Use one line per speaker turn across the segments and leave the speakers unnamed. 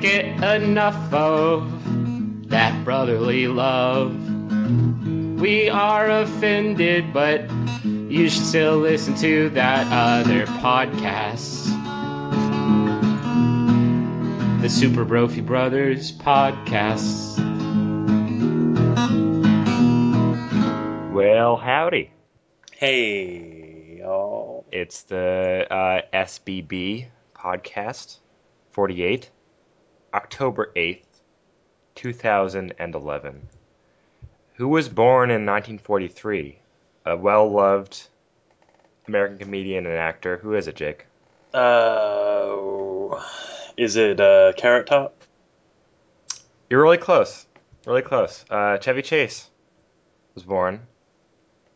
can't get enough of that brotherly love. We are offended, but you should still listen to that other podcast. The Super Brophy Brothers podcast.
Well, howdy.
Hey, y'all.
It's the uh, SBB podcast, 48, October 8th, 2011. Who was born in 1943? A well loved American comedian and actor. Who is it, Jake?
Uh, is it uh, Carrot Top?
You're really close. Really close. Uh, Chevy Chase was born.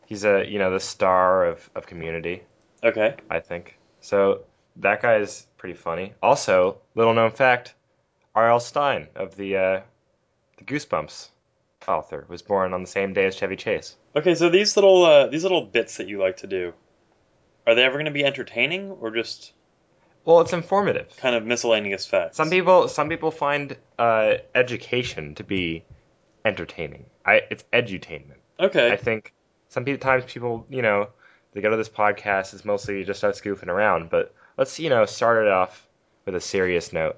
He's a, you know, the star of, of community.
Okay.
I think. So that guy is pretty funny. Also, little known fact, R.L. Stine of the uh, the Goosebumps author was born on the same day as Chevy Chase.
Okay, so these little uh, these little bits that you like to do, are they ever going to be entertaining or just
Well, it's informative.
kind of miscellaneous facts?
Some people some people find uh, education to be entertaining. I it's edutainment.
Okay.
I think sometimes people, you know, they go to this podcast, it's mostly just us goofing around, but let's, you know, start it off with a serious note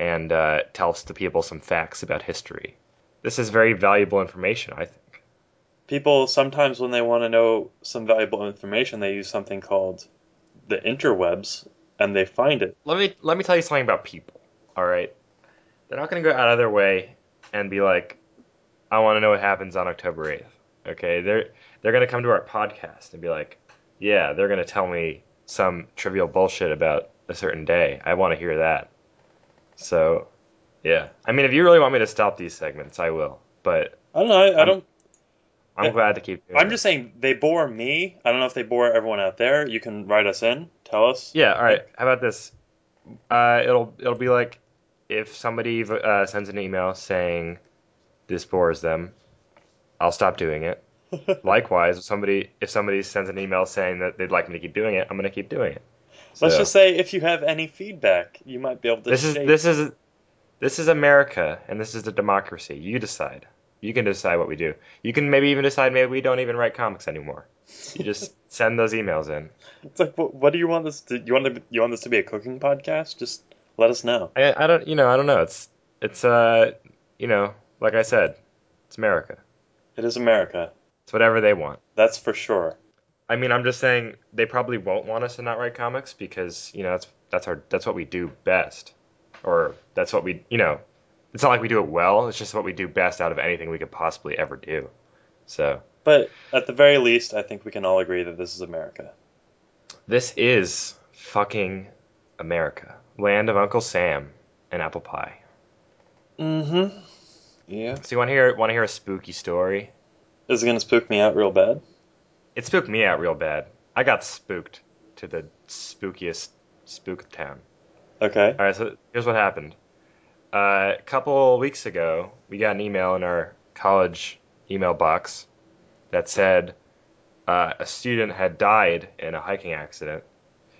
and uh, tell the people some facts about history. This is very valuable information, I think.
People sometimes when they want to know some valuable information, they use something called the interwebs, and they find it.
Let me let me tell you something about people. All right, they're not going to go out of their way and be like, "I want to know what happens on October 8th." Okay, they're they're going to come to our podcast and be like, "Yeah, they're going to tell me some trivial bullshit about a certain day. I want to hear that." So, yeah. I mean, if you really want me to stop these segments, I will. But
I don't know. I, I don't.
I'm
Yeah.
glad to keep doing
I'm
it.
just saying they bore me. I don't know if they bore everyone out there. You can write us in. Tell us.
Yeah, all right. How about this? Uh, it'll it'll be like if somebody uh, sends an email saying this bores them, I'll stop doing it. Likewise, if somebody if somebody sends an email saying that they'd like me to keep doing it, I'm gonna keep doing it.
Let's just say if you have any feedback, you might be able to.
this is
shape-
this is this is America and this is the democracy. You decide. You can decide what we do. You can maybe even decide maybe we don't even write comics anymore. You just send those emails in.
It's like, what, what do you want this? To, you want to, you want this to be a cooking podcast? Just let us know.
I, I don't, you know, I don't know. It's, it's, uh, you know, like I said, it's America.
It is America.
It's whatever they want.
That's for sure.
I mean, I'm just saying they probably won't want us to not write comics because, you know, that's that's our that's what we do best, or that's what we, you know, it's not like we do it well. It's just what we do best out of anything we could possibly ever do. So
But at the very least, I think we can all agree that this is America.
this is fucking America, land of Uncle Sam and apple pie.
Mm-hmm. Yeah.
So you want to hear want to hear a spooky story?
Is it gonna spook me out real bad?
It spooked me out real bad. I got spooked to the spookiest spook town.
Okay.
All right, so here's what happened. Uh, a couple weeks ago, we got an email in our college email box that said uh, a student had died in a hiking accident.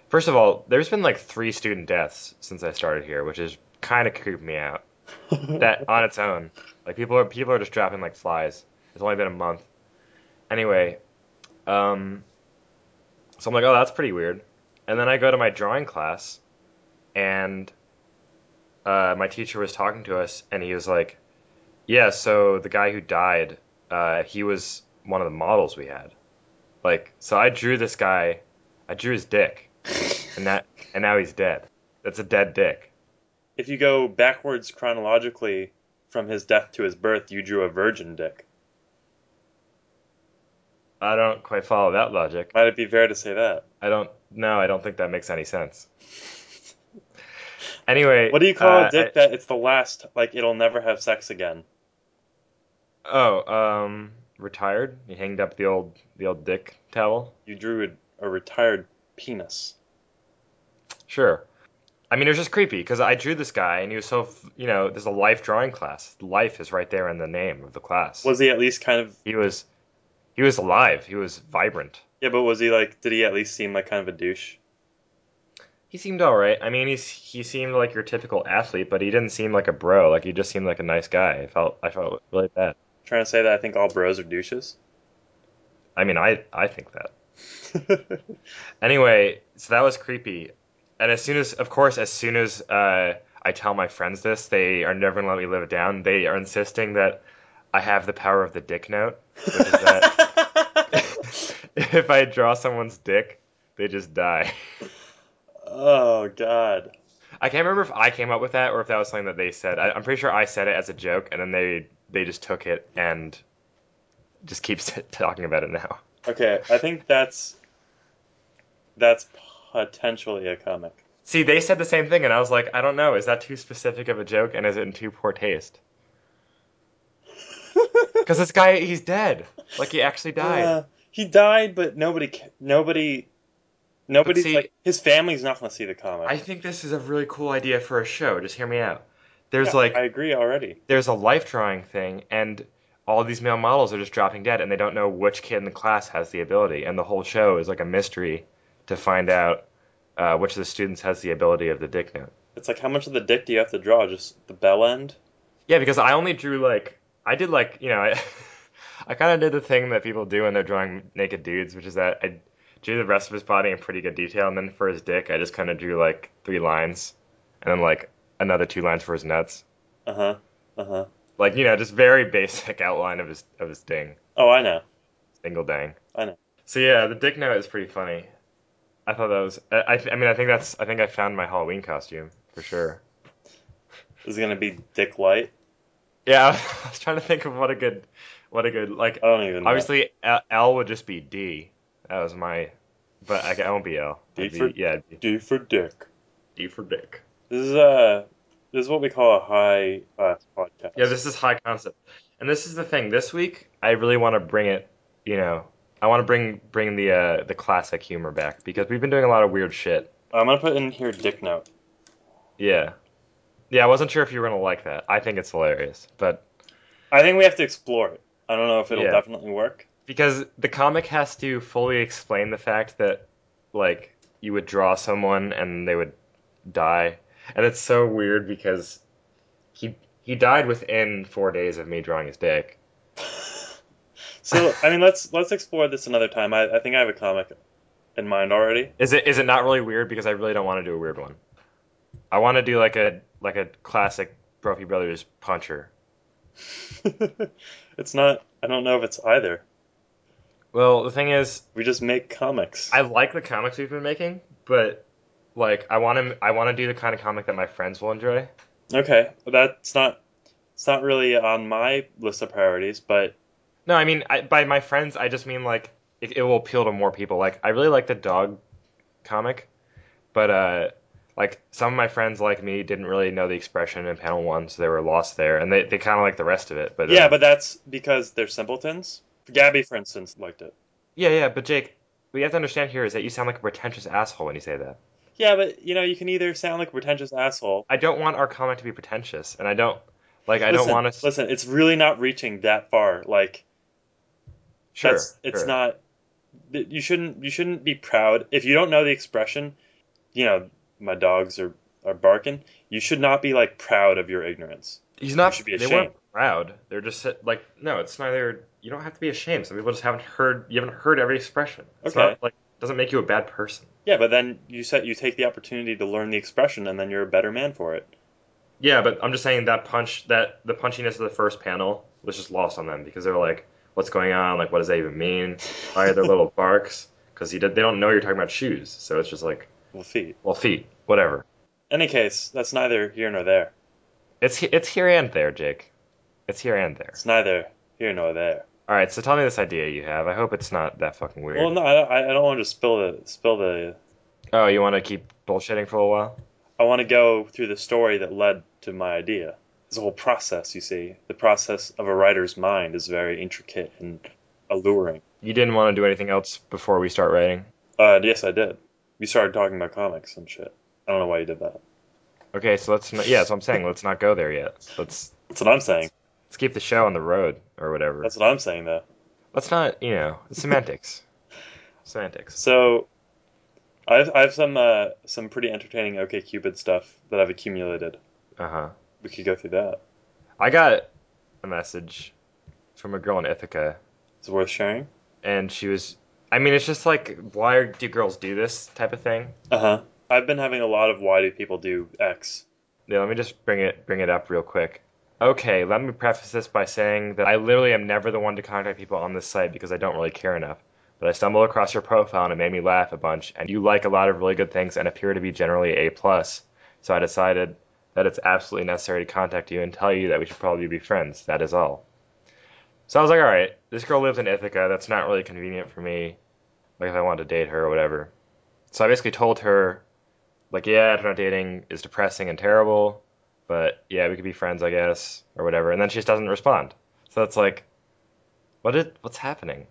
First of all, there's been like three student deaths since I started here, which is kind of creeping me out. That on its own, like people are people are just dropping like flies. It's only been a month. Anyway, um, so I'm like, oh, that's pretty weird. And then I go to my drawing class, and uh, my teacher was talking to us, and he was like, "Yeah, so the guy who died, uh, he was one of the models we had. Like, so I drew this guy, I drew his dick, and that, and now he's dead. That's a dead dick.
If you go backwards chronologically from his death to his birth, you drew a virgin dick.
I don't quite follow that logic.
Might it be fair to say that?
I don't. No, I don't think that makes any sense. Anyway,
What do you call
uh,
a dick
I-
that it's the last, like it'll never have sex again?
oh, um, retired. You hanged up the old the old dick towel.
You drew a, a retired penis.
Sure. I mean, it was just creepy because I drew this guy and he was so, you know, there's a life drawing class. Life is right there in the name of the class.
Was he at least kind of
he was, he was alive. He was vibrant.
yeah? But was he like? Did he at least seem like kind of a douche?
He seemed all right. I mean, he's he seemed like your typical athlete, but he didn't seem like a bro. Like he just seemed like a nice guy. I felt I felt really bad.
Trying to say that I think all bros are douches.
I mean, I I think that. Anyway, so that was creepy. And as soon as, of course, as soon as uh, I tell my friends this, they are never gonna let me live it down. They are insisting that I have the power of the dick note, which is that if I draw someone's dick, they just die.
oh God.
I can't remember if I came up with that or if that was something that they said. I, I'm pretty sure I said it as a joke, and then they they just took it and just keeps talking about it now.
Okay, I think that's that's potentially a comic.
See, they said the same thing, and I was like, I don't know. Is that too specific of a joke, and is it in too poor taste? Because this guy, he's dead. Like he actually died.
Uh, he died, but nobody, nobody, nobody's
see-
like his family's not going to see the comic.
I think this is a really cool idea for a show. Just hear me out. There's
Yeah,
like
I agree already.
there's a life drawing thing, and all these male models are just dropping dead, and they don't know which kid in the class has the ability, and the whole show is like a mystery to find out uh, which of the students has the ability of the dick note.
It's like how much of the dick do you have to draw? Just the bell end?
Yeah, because I only drew like I did like you know I I kind of did the thing that people do when they're drawing naked dudes, which is that I drew the rest of his body in pretty good detail, and then for his dick, I just kind of drew like three lines, and then like another two lines for his nuts,
Uh huh. Uh huh.
like you know just very basic outline of his of his ding,
Oh, I know.
dingle dang.
I know.
So yeah, the dick note is pretty funny. I thought that was I I, I mean I think that's I think I found my Halloween costume for sure.
Is it gonna be Dick Light?
Yeah, I was trying to think of what a good what a good like
I don't even. know.
Obviously, L, L would just be D. That was my, but I, I won't be L.
D
I'd be-
for-
yeah, it'd
D for Dick.
D for Dick.
This is uh, this is what we call a high class podcast.
Yeah, this is high concept, and this is the thing. This week, I really want to bring it. You know, I want to bring bring the uh, the classic humor back because we've been doing a lot of weird shit.
I'm gonna put in here Dick Note.
Yeah, yeah. I wasn't sure if you were gonna like that. I think it's hilarious, but
I think we have to explore it. I don't know if it'll
Yeah.
definitely work.
because the comic has to fully explain the fact that like you would draw someone and they would die and it's so weird because he he died within four days of me drawing his dick
So I mean, let's let's explore this another time. I, I think I have a comic in mind already.
is it is it not really weird because i really don't want to do a weird one i want to do like a like a classic brophy brothers puncher
it's not. I don't know if it's either.
well the thing is
We just make comics.
i like the comics we've been making but like i want to i want to do the kind of comic that my friends will enjoy
Okay, well, that's not. It's not really on my list of priorities, but
No, I mean I, by my friends, I just mean like it, it will appeal to more people. Like I really like the dog comic, but uh, like some of my friends like me didn't really know the expression in panel one, so they were lost there, and they, they kind of like the rest of it. But uh,
yeah, but that's because they're simpletons. Gabby, for instance, liked it.
yeah, yeah. But Jake, what you have to understand here is that you sound like a pretentious asshole when you say that.
Yeah, but you know, you can either sound like a pretentious asshole.
I don't want our comment to be pretentious, and I don't like I don't want to.
listen. It's really not reaching that far. Like
Sure,
that's it's
sure.
not. You shouldn't. You shouldn't be proud if you don't know the expression. You know, my dogs are are barking. You should not be like proud of your ignorance.
He's not.
You should be
they weren't proud. They're just like no. It's neither. You don't have to be ashamed. Some people just haven't heard. You haven't heard every expression. It's
Okay.
not like doesn't make you a bad person.
Yeah, but then you said you take the opportunity to learn the expression, and then you're a better man for it.
Yeah, but I'm just saying that punch, that the punchiness of the first panel was just lost on them because they're like, "What's going on? Like, what does that even mean? Why are there little barks?" Because did, they don't know you're talking about shoes, so it's just like,
Well, feet.
well, feet, whatever.
Any case, that's neither here nor there.
It's it's here and there, Jake. It's here and there.
It's neither here nor there.
All right, so tell me this idea you have. I hope it's not that fucking weird.
Well, no, I I don't want to spill the spill the.
oh, you want to keep bullshitting for a while?
I want to go through the story that led to my idea. It's a whole process, you see. The process of a writer's mind is very intricate and alluring.
You didn't want to do anything else before we start writing.
Uh, yes, I did. You started talking about comics and shit. I don't know why you did that.
Okay, so let's not, yeah, that's what I'm saying. Let's not go there yet. Let's
That's what I'm saying.
let's keep the show on the road or whatever.
That's what I'm saying, though.
Let's not, you know, semantics. semantics.
So, I have, I have some uh, some pretty entertaining OK Cupid stuff that I've accumulated.
Uh huh.
We could go through that.
I got a message from a girl in Ithaca,
Is it worth sharing?
and she was. I mean, it's just like, why do girls do this type of thing?
Uh huh. I've been having a lot of why do people do X.
Yeah, let me just bring it bring it up real quick. Okay, let me preface this by saying that I literally am never the one to contact people on this site because I don't really care enough. But I stumbled across your profile and it made me laugh a bunch, and you like a lot of really good things and appear to be generally A plus. So I decided that it's absolutely necessary to contact you and tell you that we should probably be friends. That is all. So I was like, all right, this girl lives in Ithaca. That's not really convenient for me. Like if I wanted to date her or whatever. So I basically told her, like, yeah, internet dating is depressing and terrible but yeah, we could be friends, I guess, or whatever. And then she just doesn't respond. So it's like, what did what's happening?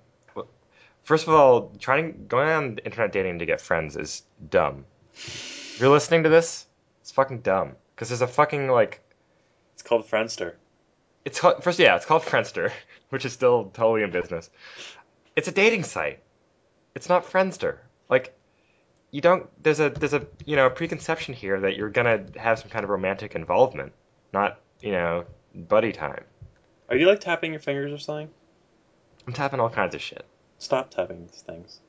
First of all, trying going on internet dating to get friends is dumb. If you're listening to this, it's fucking dumb because there's a fucking like
It's called Friendster.
It's called, first yeah, it's called Friendster, which is still totally in business. It's a dating site. It's not Friendster. Like you don't there's a there's a you know a preconception here that you're gonna have some kind of romantic involvement, not you know buddy time.
Are you like tapping your fingers or something?
I'm tapping all kinds of shit.
Stop tapping these things.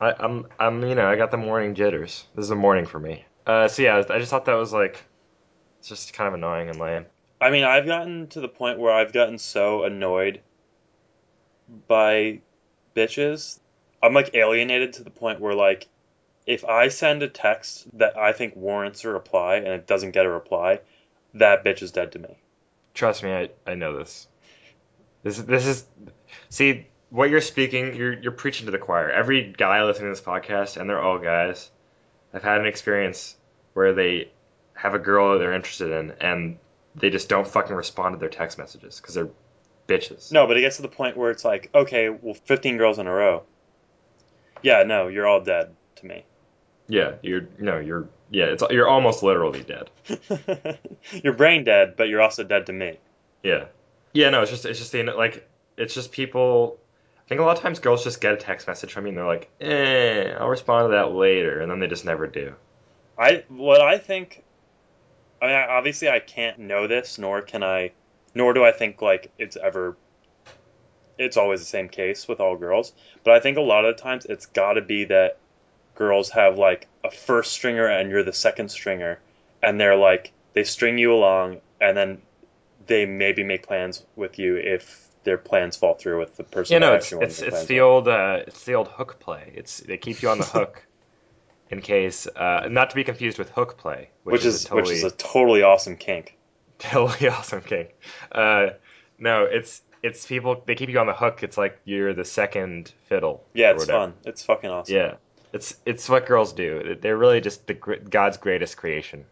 I, I'm I'm you know I got the morning jitters. This is a morning for me. Uh, so yeah, I just thought that was like it's just kind of annoying and lame.
I mean, I've gotten to the point where I've gotten so annoyed by bitches. I'm like alienated to the point where like if I send a text that I think warrants a reply and it doesn't get a reply, that bitch is dead to me.
Trust me, I, I know this. This is this is see what you're speaking. You're you're preaching to the choir. Every guy listening to this podcast, and they're all guys, I've had an experience where they have a girl that they're interested in, and they just don't fucking respond to their text messages because they're bitches.
No, but it gets to the point where it's like, okay, well, 15 girls in a row. Yeah, no, you're all dead to me.
Yeah, you're no, you're yeah, it's you're almost literally dead.
you're brain dead, but you're also dead to me.
Yeah, yeah, no, it's just it's just the like it's just people. I think a lot of times girls just get a text message from me and they're like, "Eh, I'll respond to that later," and then they just never do.
I what I think. I mean, obviously, I can't know this, nor can I, nor do I think like it's ever. It's always the same case with all girls, but I think a lot of the times it's got to be that girls have like a first stringer and you're the second stringer, and they're like they string you along, and then they maybe make plans with you if their plans fall through with the person.
You
know,
it's it's it's the old uh, it's the old hook play. It's they keep you on the hook in case uh, not to be confused with hook play, which,
which
is,
is
a totally,
which is a totally awesome kink.
totally awesome kink. Uh, no, it's it's people they keep you on the hook. It's like you're the second fiddle.
Yeah, it's
whatever.
fun. It's fucking awesome.
Yeah, it's it's what girls do. They're really just the God's greatest creation.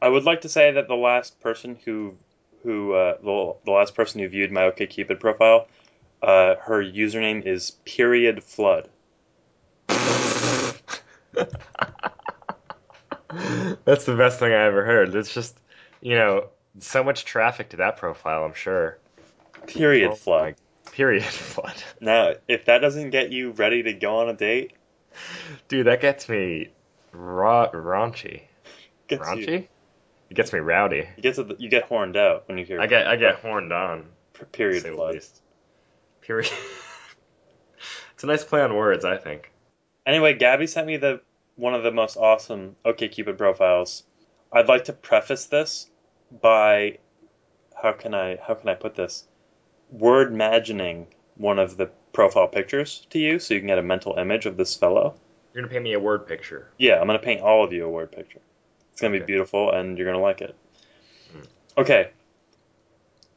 I would like to say that the last person who who uh, the, the last person who viewed my OkCupid profile, uh, her username is period flood.
That's the best thing I ever heard. It's just, you know, so much traffic to that profile. I'm sure.
Period
Oh
flood.
Period flood.
Now, if that doesn't get you ready to go on a date,
Dude, that gets me ra- raunchy.
gets
Raunchy?
you,
It gets me rowdy.
you get to, you get horned out when you hear
I get I get horned on.
period flood.
least. Period. it's a nice play on words, I think.
Anyway, Gabby sent me the one of the most awesome OkCupid profiles. I'd like to preface this by how can I how can I put this? Word imagining one of the profile pictures to you so you can get a mental image of this fellow.
You're gonna paint me a word picture.
Yeah, I'm gonna paint all of you a word picture. It's gonna be beautiful and you're gonna like it.
Mm.
Okay.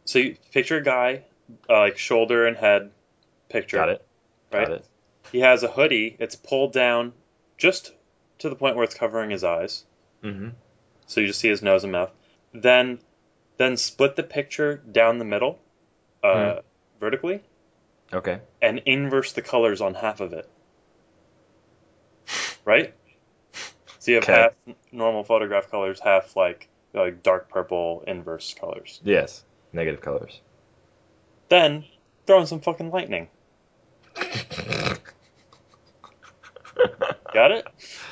So you picture a guy, uh, like shoulder and head picture.
Got it.
Right.
Got it.
He has a hoodie. It's pulled down just to the point where it's covering his eyes,
Mm-hmm.
so you just see his nose and mouth. Then, then split the picture down the middle, uh, vertically,
Okay.
and inverse the colors on half of it. Right. So you have
Okay.
half normal photograph colors, half like like dark purple inverse colors.
Yes. Negative colors.
Then throw in some fucking lightning. Got it?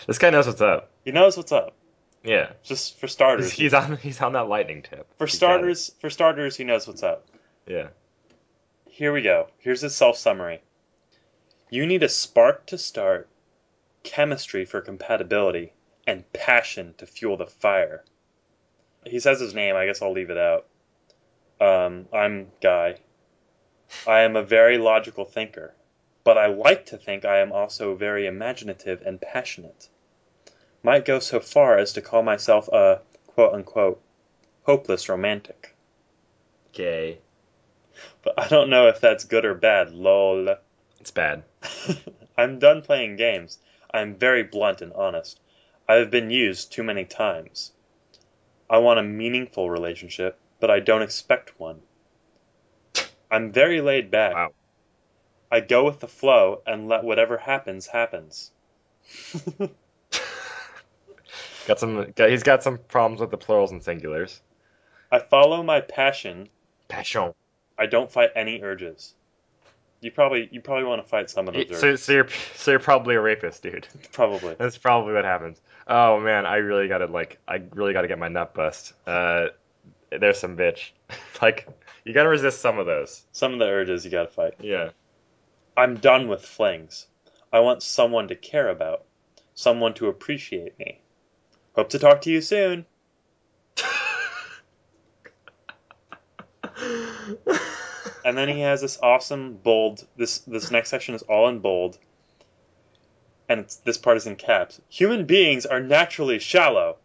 This guy knows what's up.
He knows what's up.
Yeah.
Just for starters.
He's, on he's on that lightning tip.
for
He
starters, for starters, he knows what's up.
Yeah.
Here we go. Here's his self summary. You need a spark to start, chemistry for compatibility, and passion to fuel the fire. He says his name, I guess I'll leave it out. Um, I'm Guy. I am a very logical thinker, but I like to think I am also very imaginative and passionate. Might go so far as to call myself a quote unquote hopeless romantic.
Gay.
But I don't know if that's good or bad, lol.
It's bad.
I'm done playing games. I'm very blunt and honest. I have been used too many times. I want a meaningful relationship, but I don't expect one. I'm very laid back.
Wow.
I go with the flow and let whatever happens happens.
Got some. Got, he's got some problems with the plurals and singulars.
I follow my passion.
Passion.
I don't fight any urges. You probably you probably want to fight some of those
So,
urges.
so you're so you're probably a rapist, dude.
Probably.
That's probably what happens. Oh man, I really gotta like, I really gotta get my nut bust. Uh, there's some bitch. like, you gotta resist some of those.
Some of the urges you gotta fight.
Yeah.
I'm done with flings. I want someone to care about, someone to appreciate me. Hope to talk to you soon. And then he has this awesome bold. This this next section is all in bold, and it's, this part is in caps. Human beings are naturally shallow,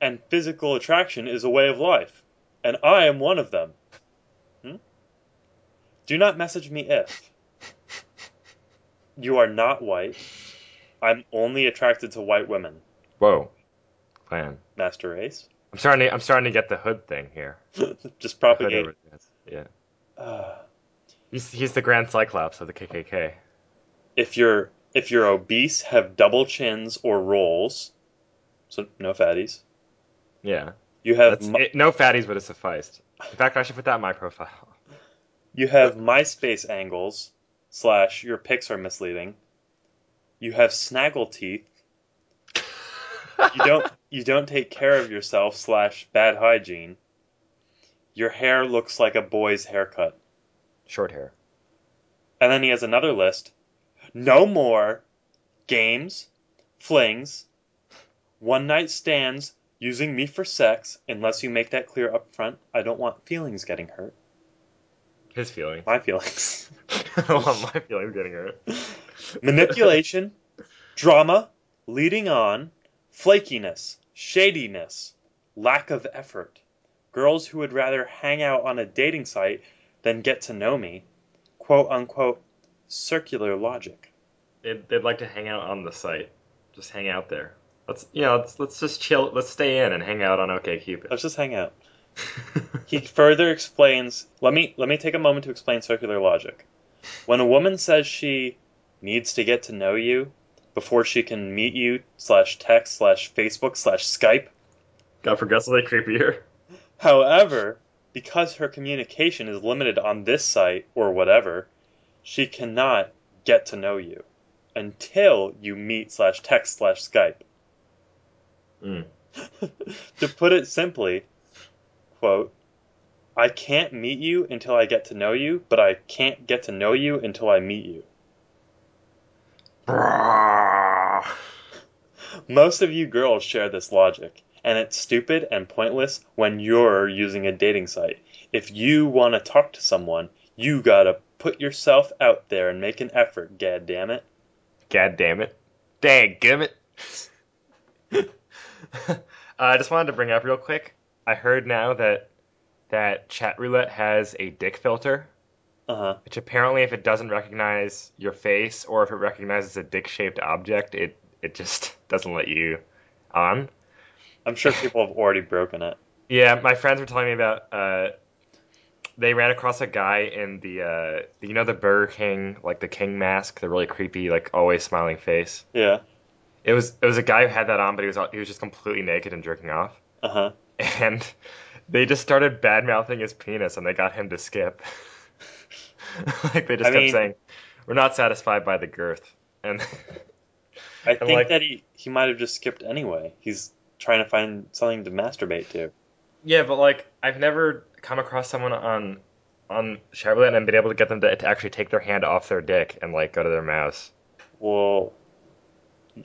and physical attraction is a way of life, and I am one of them. Hmm? Do not message me if you are not white. I'm only attracted to white women.
Whoa. Plan.
Master race.
I'm starting. To, I'm starting to get the hood thing here.
Just propagate.
over- yes, Yeah.
Uh,
He's he's the Grand Cyclops of the KKK.
if you're if you're obese, have double chins or rolls, so no fatties.
Yeah.
You have my,
it, no fatties would have sufficed. In fact, I should put that in my profile.
you have MySpace angles slash your pics are misleading. You have snaggle teeth. You don't you don't take care of yourself slash bad hygiene. Your hair looks like a boy's haircut.
Short hair.
And then he has another list. No more games, flings, one night stands, using me for sex, unless you make that clear up front. I don't want feelings getting hurt.
His feelings.
My feelings.
I don't want my feelings getting hurt.
Manipulation, drama, leading on, flakiness, shadiness, lack of effort. Girls who would rather hang out on a dating site than get to know me. Quote unquote, circular logic.
They'd, they'd like to hang out on the site. Just hang out there. Let's you know. Let's let's just chill. Let's stay in and hang out on OKCupid.
Let's just hang out. He further explains. Let me let me take a moment to explain circular logic. When a woman says she needs to get to know you before she can meet you slash text slash Facebook slash Skype,
Got progressively creepier.
however, because her communication is limited on this site or whatever, she cannot get to know you until you meet slash text slash Skype.
Mm.
to put it simply, quote, I can't meet you until I get to know you, but I can't get to know you until I meet you. Most of you girls share this logic, and it's stupid and pointless when you're using a dating site. If you want to talk to someone, you gotta put yourself out there and make an effort, gad damn it.
God damn it. Dang it. Uh, I just wanted to bring up real quick. I heard now that that chat roulette has a dick filter,
Uh huh.
which apparently if it doesn't recognize your face or if it recognizes a dick-shaped object, it it just doesn't let you on.
I'm sure people have already broken it.
Yeah, my friends were telling me about. Uh, they ran across a guy in the, uh, you know, the Burger King, like the King mask, the really creepy, like always smiling face.
Yeah.
It was it was a guy who had that on, but he was he was just completely naked and jerking off,
Uh huh.
And they just started bad mouthing his penis, and they got him to skip. like they just
I
kept
mean-
saying, "We're not satisfied by the girth," and
I think
like-
that he he might have just skipped anyway. He's trying to find something to masturbate to.
Yeah, but like I've never come across someone on on chat roulette and been able to get them to, to actually take their hand off their dick and like go to their mouse.
Well,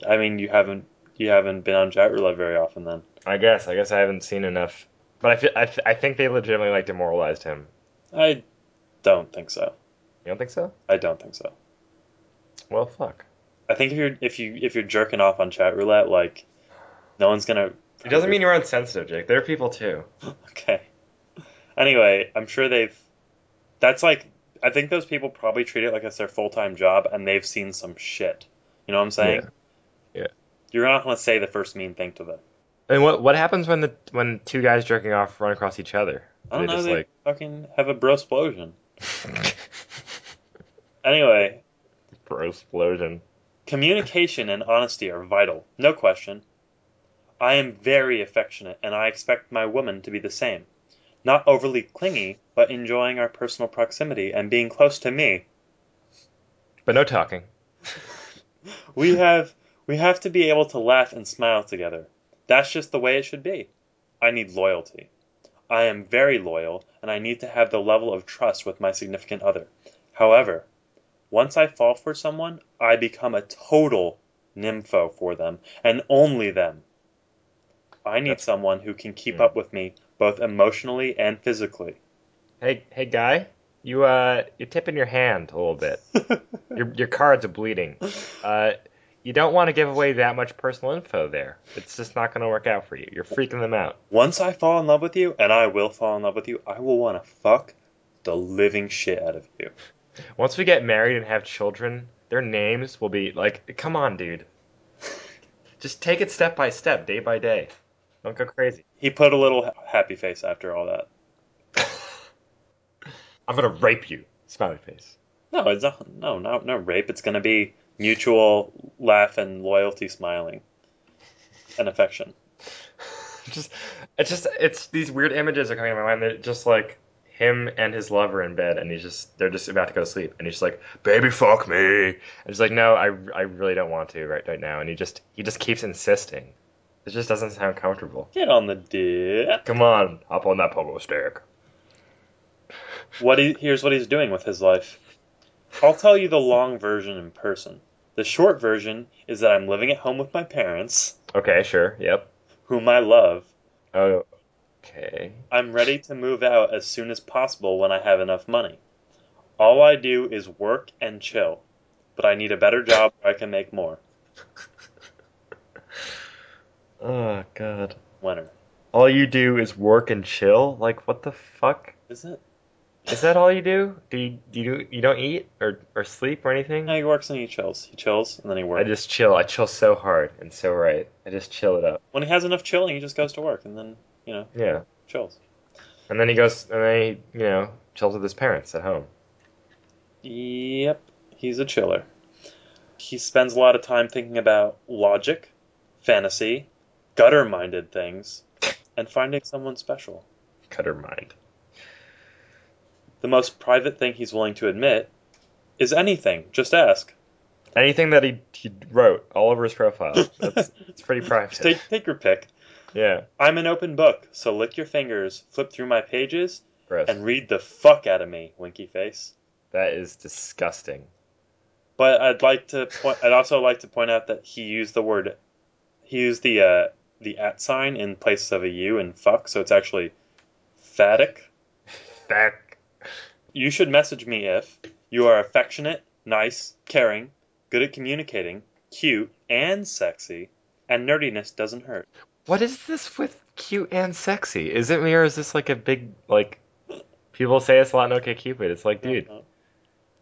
I mean, you haven't you haven't been on chat roulette very often then.
I guess. I guess I haven't seen enough. But I feel, I, I think they legitimately like demoralized him.
I don't think so.
You don't think so?
I don't think so.
Well, fuck.
I think if you're if you if you're jerking off on chat roulette, like no one's gonna.
It doesn't mean you're insensitive, Jake. There are people too.
Okay. Anyway, I'm sure they've. That's like I think those people probably treat it like it's their full time job, and they've seen some shit. You know what I'm saying?
Yeah. Yeah.
You're not gonna say the first mean thing to them.
And what what happens when the when two guys jerking off run across each other?
I don't
they
know.
just
They
like
fucking have a bro explosion. Anyway,
bro explosion.
communication and honesty are vital, no question. I am very affectionate, and I expect my woman to be the same. Not overly clingy, but enjoying our personal proximity and being close to me.
But no talking.
We have we have to be able to laugh and smile together. That's just the way it should be. I need loyalty. I am very loyal, and I need to have the level of trust with my significant other. However, once I fall for someone, I become a total nympho for them, and only them. I need
That's-
someone who can keep
Hmm.
up with me, both emotionally and physically.
Hey hey guy, you uh you're tipping your hand a little bit. Your your cards are bleeding. Uh, you don't want to give away that much personal info there. It's just not going to work out for you. You're freaking them out.
Once I fall in love with you, and I will fall in love with you, I will want to fuck the living shit out of you.
Once we get married and have children, their names will be like, come on, dude. Just take it step by step, day by day. Don't go crazy.
He put a little happy face after all that.
I'm gonna rape you. Smiley face.
No, it's not, no, no, no rape. It's going to be mutual laugh and loyalty, smiling, and affection.
just, it's just, it's these weird images are coming in my mind. They're just like him and his lover in bed, and he's just, they're just about to go to sleep, and he's just like, baby, fuck me. And he's like, no, I, I really don't want to right, right now. And he just, he just keeps insisting. It just doesn't sound comfortable.
Get on the dick.
Come on, hop on that pogo stick.
What he, here's what he's doing with his life. I'll tell you the long version in person. The short version is that I'm living at home with my parents,
Okay, sure, yep.
whom I love.
Oh, okay.
I'm ready to move out as soon as possible when I have enough money. All I do is work and chill, but I need a better job where I can make more.
Oh god.
Winner.
All you do is work and chill? Like what the fuck?
Is it?
Is that all you do? Do you do you, you don't eat or, or sleep or anything?
No, he works and he chills. He chills and then he works.
I just chill. I chill so hard and so right. I just chill it up.
when he has enough chilling, he just goes to work and then, you know,
Yeah.
chills.
And then he goes and then he, you know, chills with his parents at home.
Yep, he's a chiller. He spends a lot of time thinking about logic, fantasy, gutter minded things, and finding someone special.
Gutter mind.
The most private thing he's willing to admit is anything. Just ask.
Anything that he, he wrote all over his profile. That's it's pretty private.
Take, take your pick.
Yeah.
I'm an open book, so lick your fingers, flip through my pages,
Gross.
and read the fuck out of me, winky face.
that is disgusting.
But I'd like to point. I'd also like to point out that he used the word, he used the uh, the at sign in place of a u in fuck, so it's actually phatic.
That
You should message me if you are affectionate, nice, caring, good at communicating, cute and sexy, and nerdiness doesn't hurt.
What is this with cute and sexy? Is it me or is this like a big like people say it's a lot in OK Cupid? It's like, dude, uh-huh.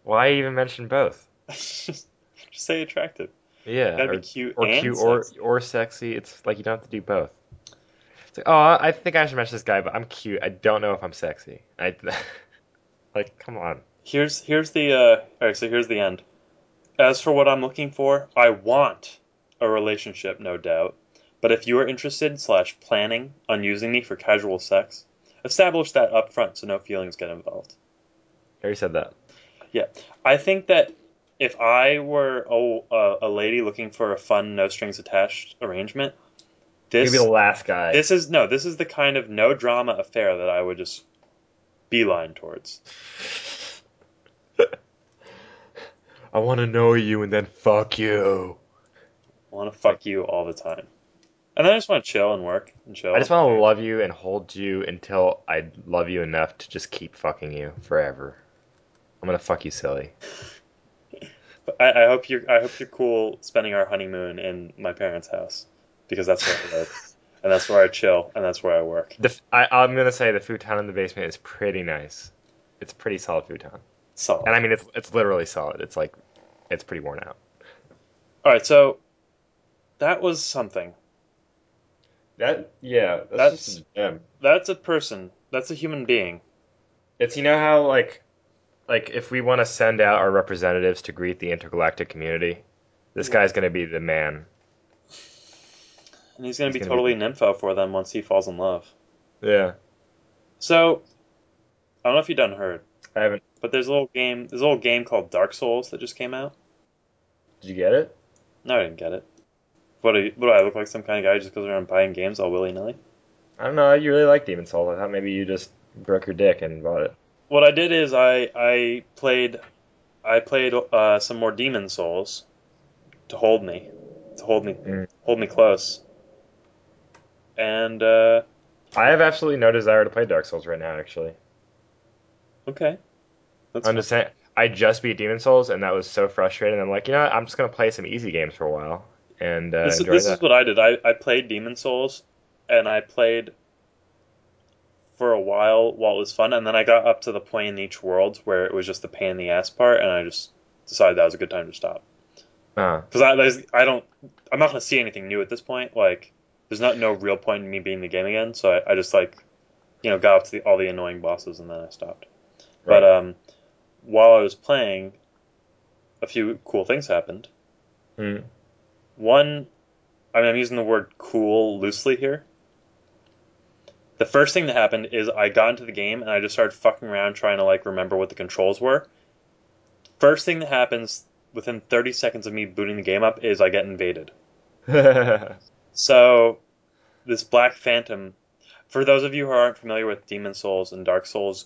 why even mention both?
just say attractive.
Yeah,
Gotta
or,
be cute
or
and
cute
sexy.
or sexy. It's like you don't have to do both. It's like, oh, I think I should mention this guy, but I'm cute. I don't know if I'm sexy. I like, come on.
Here's here's the uh, all right. So here's the end. As for what I'm looking for, I want a relationship, no doubt. But if you are interested slash planning on using me for casual sex, establish that up front so no feelings get involved.
I already said that.
Yeah, I think that if I were a, a, a lady looking for a fun, no strings attached arrangement,
You'd
this
be the last guy.
this is no, this is the kind of no drama affair that I would just beeline towards.
I want to know you and then fuck you.
I want to fuck you all the time, and then I just want to chill and work and chill.
I just want to love you and hold you until I love you enough to just keep fucking you forever. I'm gonna fuck you silly.
I, I hope you're I hope you're cool spending our honeymoon in my parents' house because that's where I live, and that's where I chill, and that's where I work.
The, I, I'm gonna say the futon in the basement is pretty nice. It's pretty solid futon,
So,
and I mean it's it's literally solid. It's like it's pretty worn out.
all right, so that was something.
That yeah,
That's-
just a.
That's a person. That's a human being.
It's you know how like like if we want to send out our representatives to greet the intergalactic community, this guy's gonna be the man.
And he's going to be totally nympho for them once he falls in love.
Yeah,
So, I don't know if you've done heard,
I haven't.
but there's a little game. There's a little game called Dark Souls that just came out.
Did you get it?
No, I didn't get it. What do, you, what do I look like? Some kind of guy just goes around buying games all willy nilly?
I don't know. You really like Demon Souls. I thought maybe you just broke your dick and bought it.
What I did is I I played I played uh, some more Demon Souls to hold me, to hold me
Mm.
hold me close. And uh,
I have absolutely no desire to play Dark Souls right now. Actually,
okay, that's
I'm just saying. I just beat Demon Souls, and that was so frustrating. I'm like, you know, what? I'm just gonna play some easy games for a while and uh,
this, this is what I did. I, I played Demon Souls, and I played for a while while it was fun, and then I got up to the point in each world where it was just the pain in the ass part, and I just decided that was a good time to stop.
Uh,
Because I, I don't, I'm not going to see anything new at this point. Like, there's not no real point in me being in the game again, so I, I just like, you know, got up to the, all the annoying bosses, and then I stopped. But um, while I was playing, a few cool things happened.
Mm.
One, I mean, I'm using the word cool loosely here. The first thing that happened is I got into the game and I just started fucking around trying to like remember what the controls were. First thing that happens within 30 seconds of me booting the game up is I get invaded. So, this Black Phantom, for those of you who aren't familiar with Demon Souls and Dark Souls,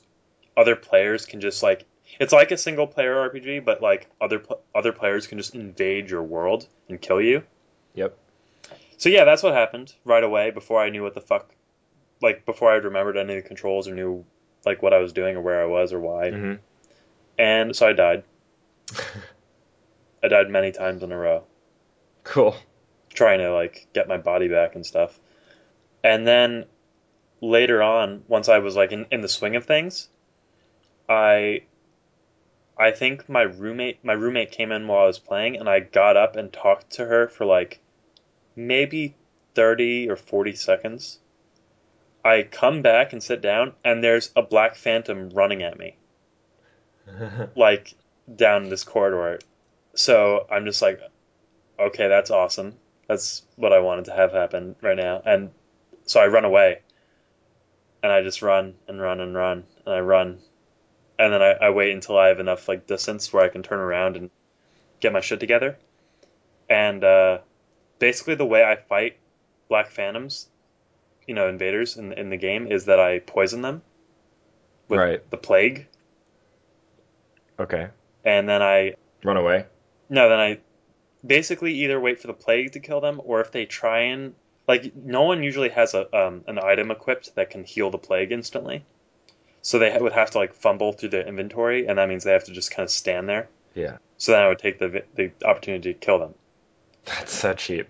other players can just like it's like a single player RPG, but like other other players can just invade your world and kill you.
Yep.
So yeah, that's what happened right away before I knew what the fuck, like before I'd remembered any of the controls or knew like what I was doing or where I was or why.
hmm
And so I died. I died many times in a row.
Cool.
Trying to like get my body back and stuff. And then later on, once I was like in, in the swing of things, I I think my roommate my roommate came in while I was playing and I got up and talked to her for like maybe 30 or 40 seconds. I come back and sit down and there's a black phantom running at me like down this corridor. So I'm just like okay, that's awesome. That's what I wanted to have happen right now. And so I run away. And I just run and run and run and I run. And then I, I wait until I have enough like distance where I can turn around and get my shit together. And uh, basically the way I fight Black Phantoms, you know, invaders in in the game is that I poison them with
Right.
the plague.
Okay.
And then I
Run away.
No, then I basically either wait for the plague to kill them, or if they try and like, no one usually has a um, an item equipped that can heal the plague instantly. So they would have to like fumble through their inventory, and that means they have to just kind of stand there.
Yeah.
So then I would take the the opportunity to kill them.
That's so cheap.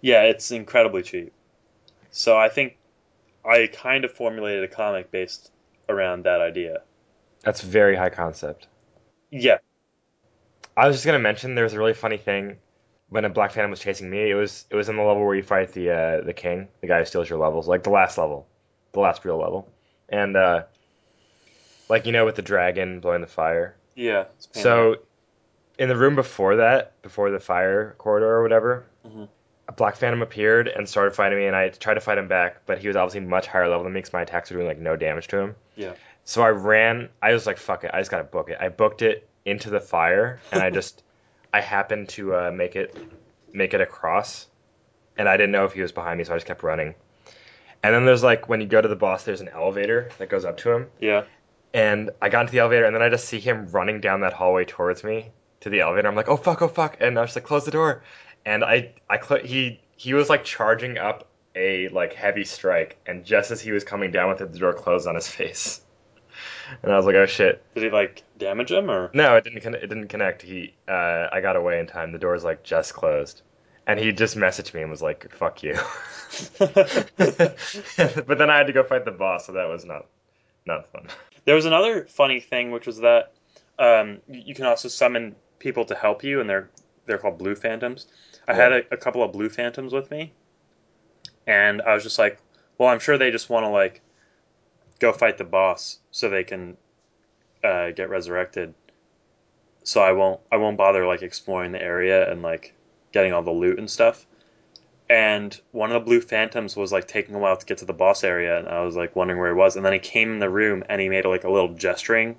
Yeah, it's incredibly cheap. So I think I kind of formulated a comic based around that idea.
That's very high concept.
Yeah,
I was just gonna mention there's a really funny thing when a Black Phantom was chasing me. It was it was in the level where you fight the uh, the king, the guy who steals your levels, like the last level, the last real level, and uh, like you know with the dragon blowing the fire.
yeah.
So in the room before that, before the fire corridor or whatever,
Mhm.
a Black Phantom appeared and started fighting me, and I tried to fight him back, but he was obviously much higher level than me because my attacks were doing like no damage to him.
Yeah.
So I ran. I was like, "Fuck it! I just gotta book it." I booked it into the fire, and I just I happened to uh, make it make it across, and I didn't know if he was behind me, so I just kept running. And then there's like when you go to the boss, there's an elevator that goes up to him,
Yeah.
and I got into the elevator, and then I just see him running down that hallway towards me to the elevator. I'm like, oh fuck, oh fuck, and I was like, close the door, and I I cl- he he was like charging up a like heavy strike, and just as he was coming down with it, the door closed on his face, and I was like, oh shit.
Did he like damage him or?
No, it didn't. Con- it didn't connect. He, uh, I got away in time. The door's like just closed, and he just messaged me and was like, "Fuck you." but then I had to go fight the boss, so that was not, not fun.
There was another funny thing, which was that um, you can also summon people to help you, and they're they're called blue phantoms. I had a, a couple of blue phantoms with me, and I was just like, well, I'm sure they just want to like go fight the boss so they can uh, get resurrected. So I won't I won't bother like exploring the area and like getting all the loot and stuff. And one of the blue phantoms was like taking a while to get to the boss area, and I was like wondering where he was. And then he came in the room and he made like a little gesturing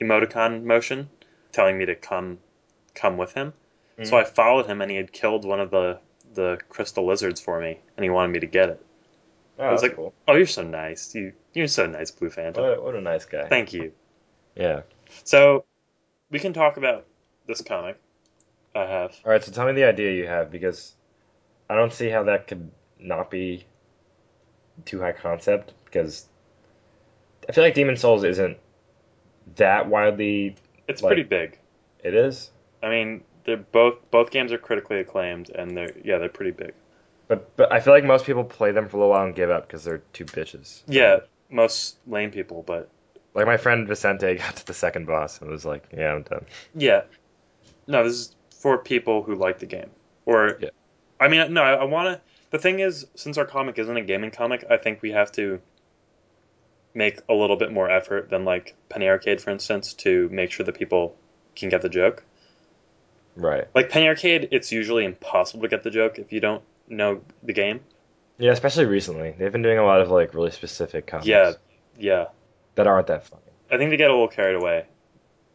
emoticon motion, telling me to come come with him. So I followed him, and he had killed one of the the crystal lizards for me, and he wanted me to get it.
Oh,
I was like,
cool.
"Oh, you're so nice. You you're so nice, Blue Phantom.
What a, what a nice guy.
Thank you."
yeah.
So we can talk about this comic. I have.
All right. So tell me the idea you have because I don't see how that could not be too high concept because I feel like Demon Souls isn't that widely.
It's
Like-
pretty big.
It is,
I mean, they're both both games are critically acclaimed, and they're yeah, they're pretty big.
But but I feel like most people play them for a little while and give up because they're too bitches.
Yeah, most lame people, but
Like my friend Vicente got to the second boss and was like, "Yeah, I'm done."
yeah. No, this is for people who like the game. Or,
Yeah.
I mean, no, I, I want to. The thing is, since our comic isn't a gaming comic, I think we have to make a little bit more effort than like Penny Arcade, for instance, to make sure that people can get the joke.
Right.
Like Penny Arcade, it's usually impossible to get the joke if you don't know the game.
Yeah, especially recently, they've been doing a lot of like really specific comics.
Yeah, yeah.
That aren't that funny.
I think they get a little carried away,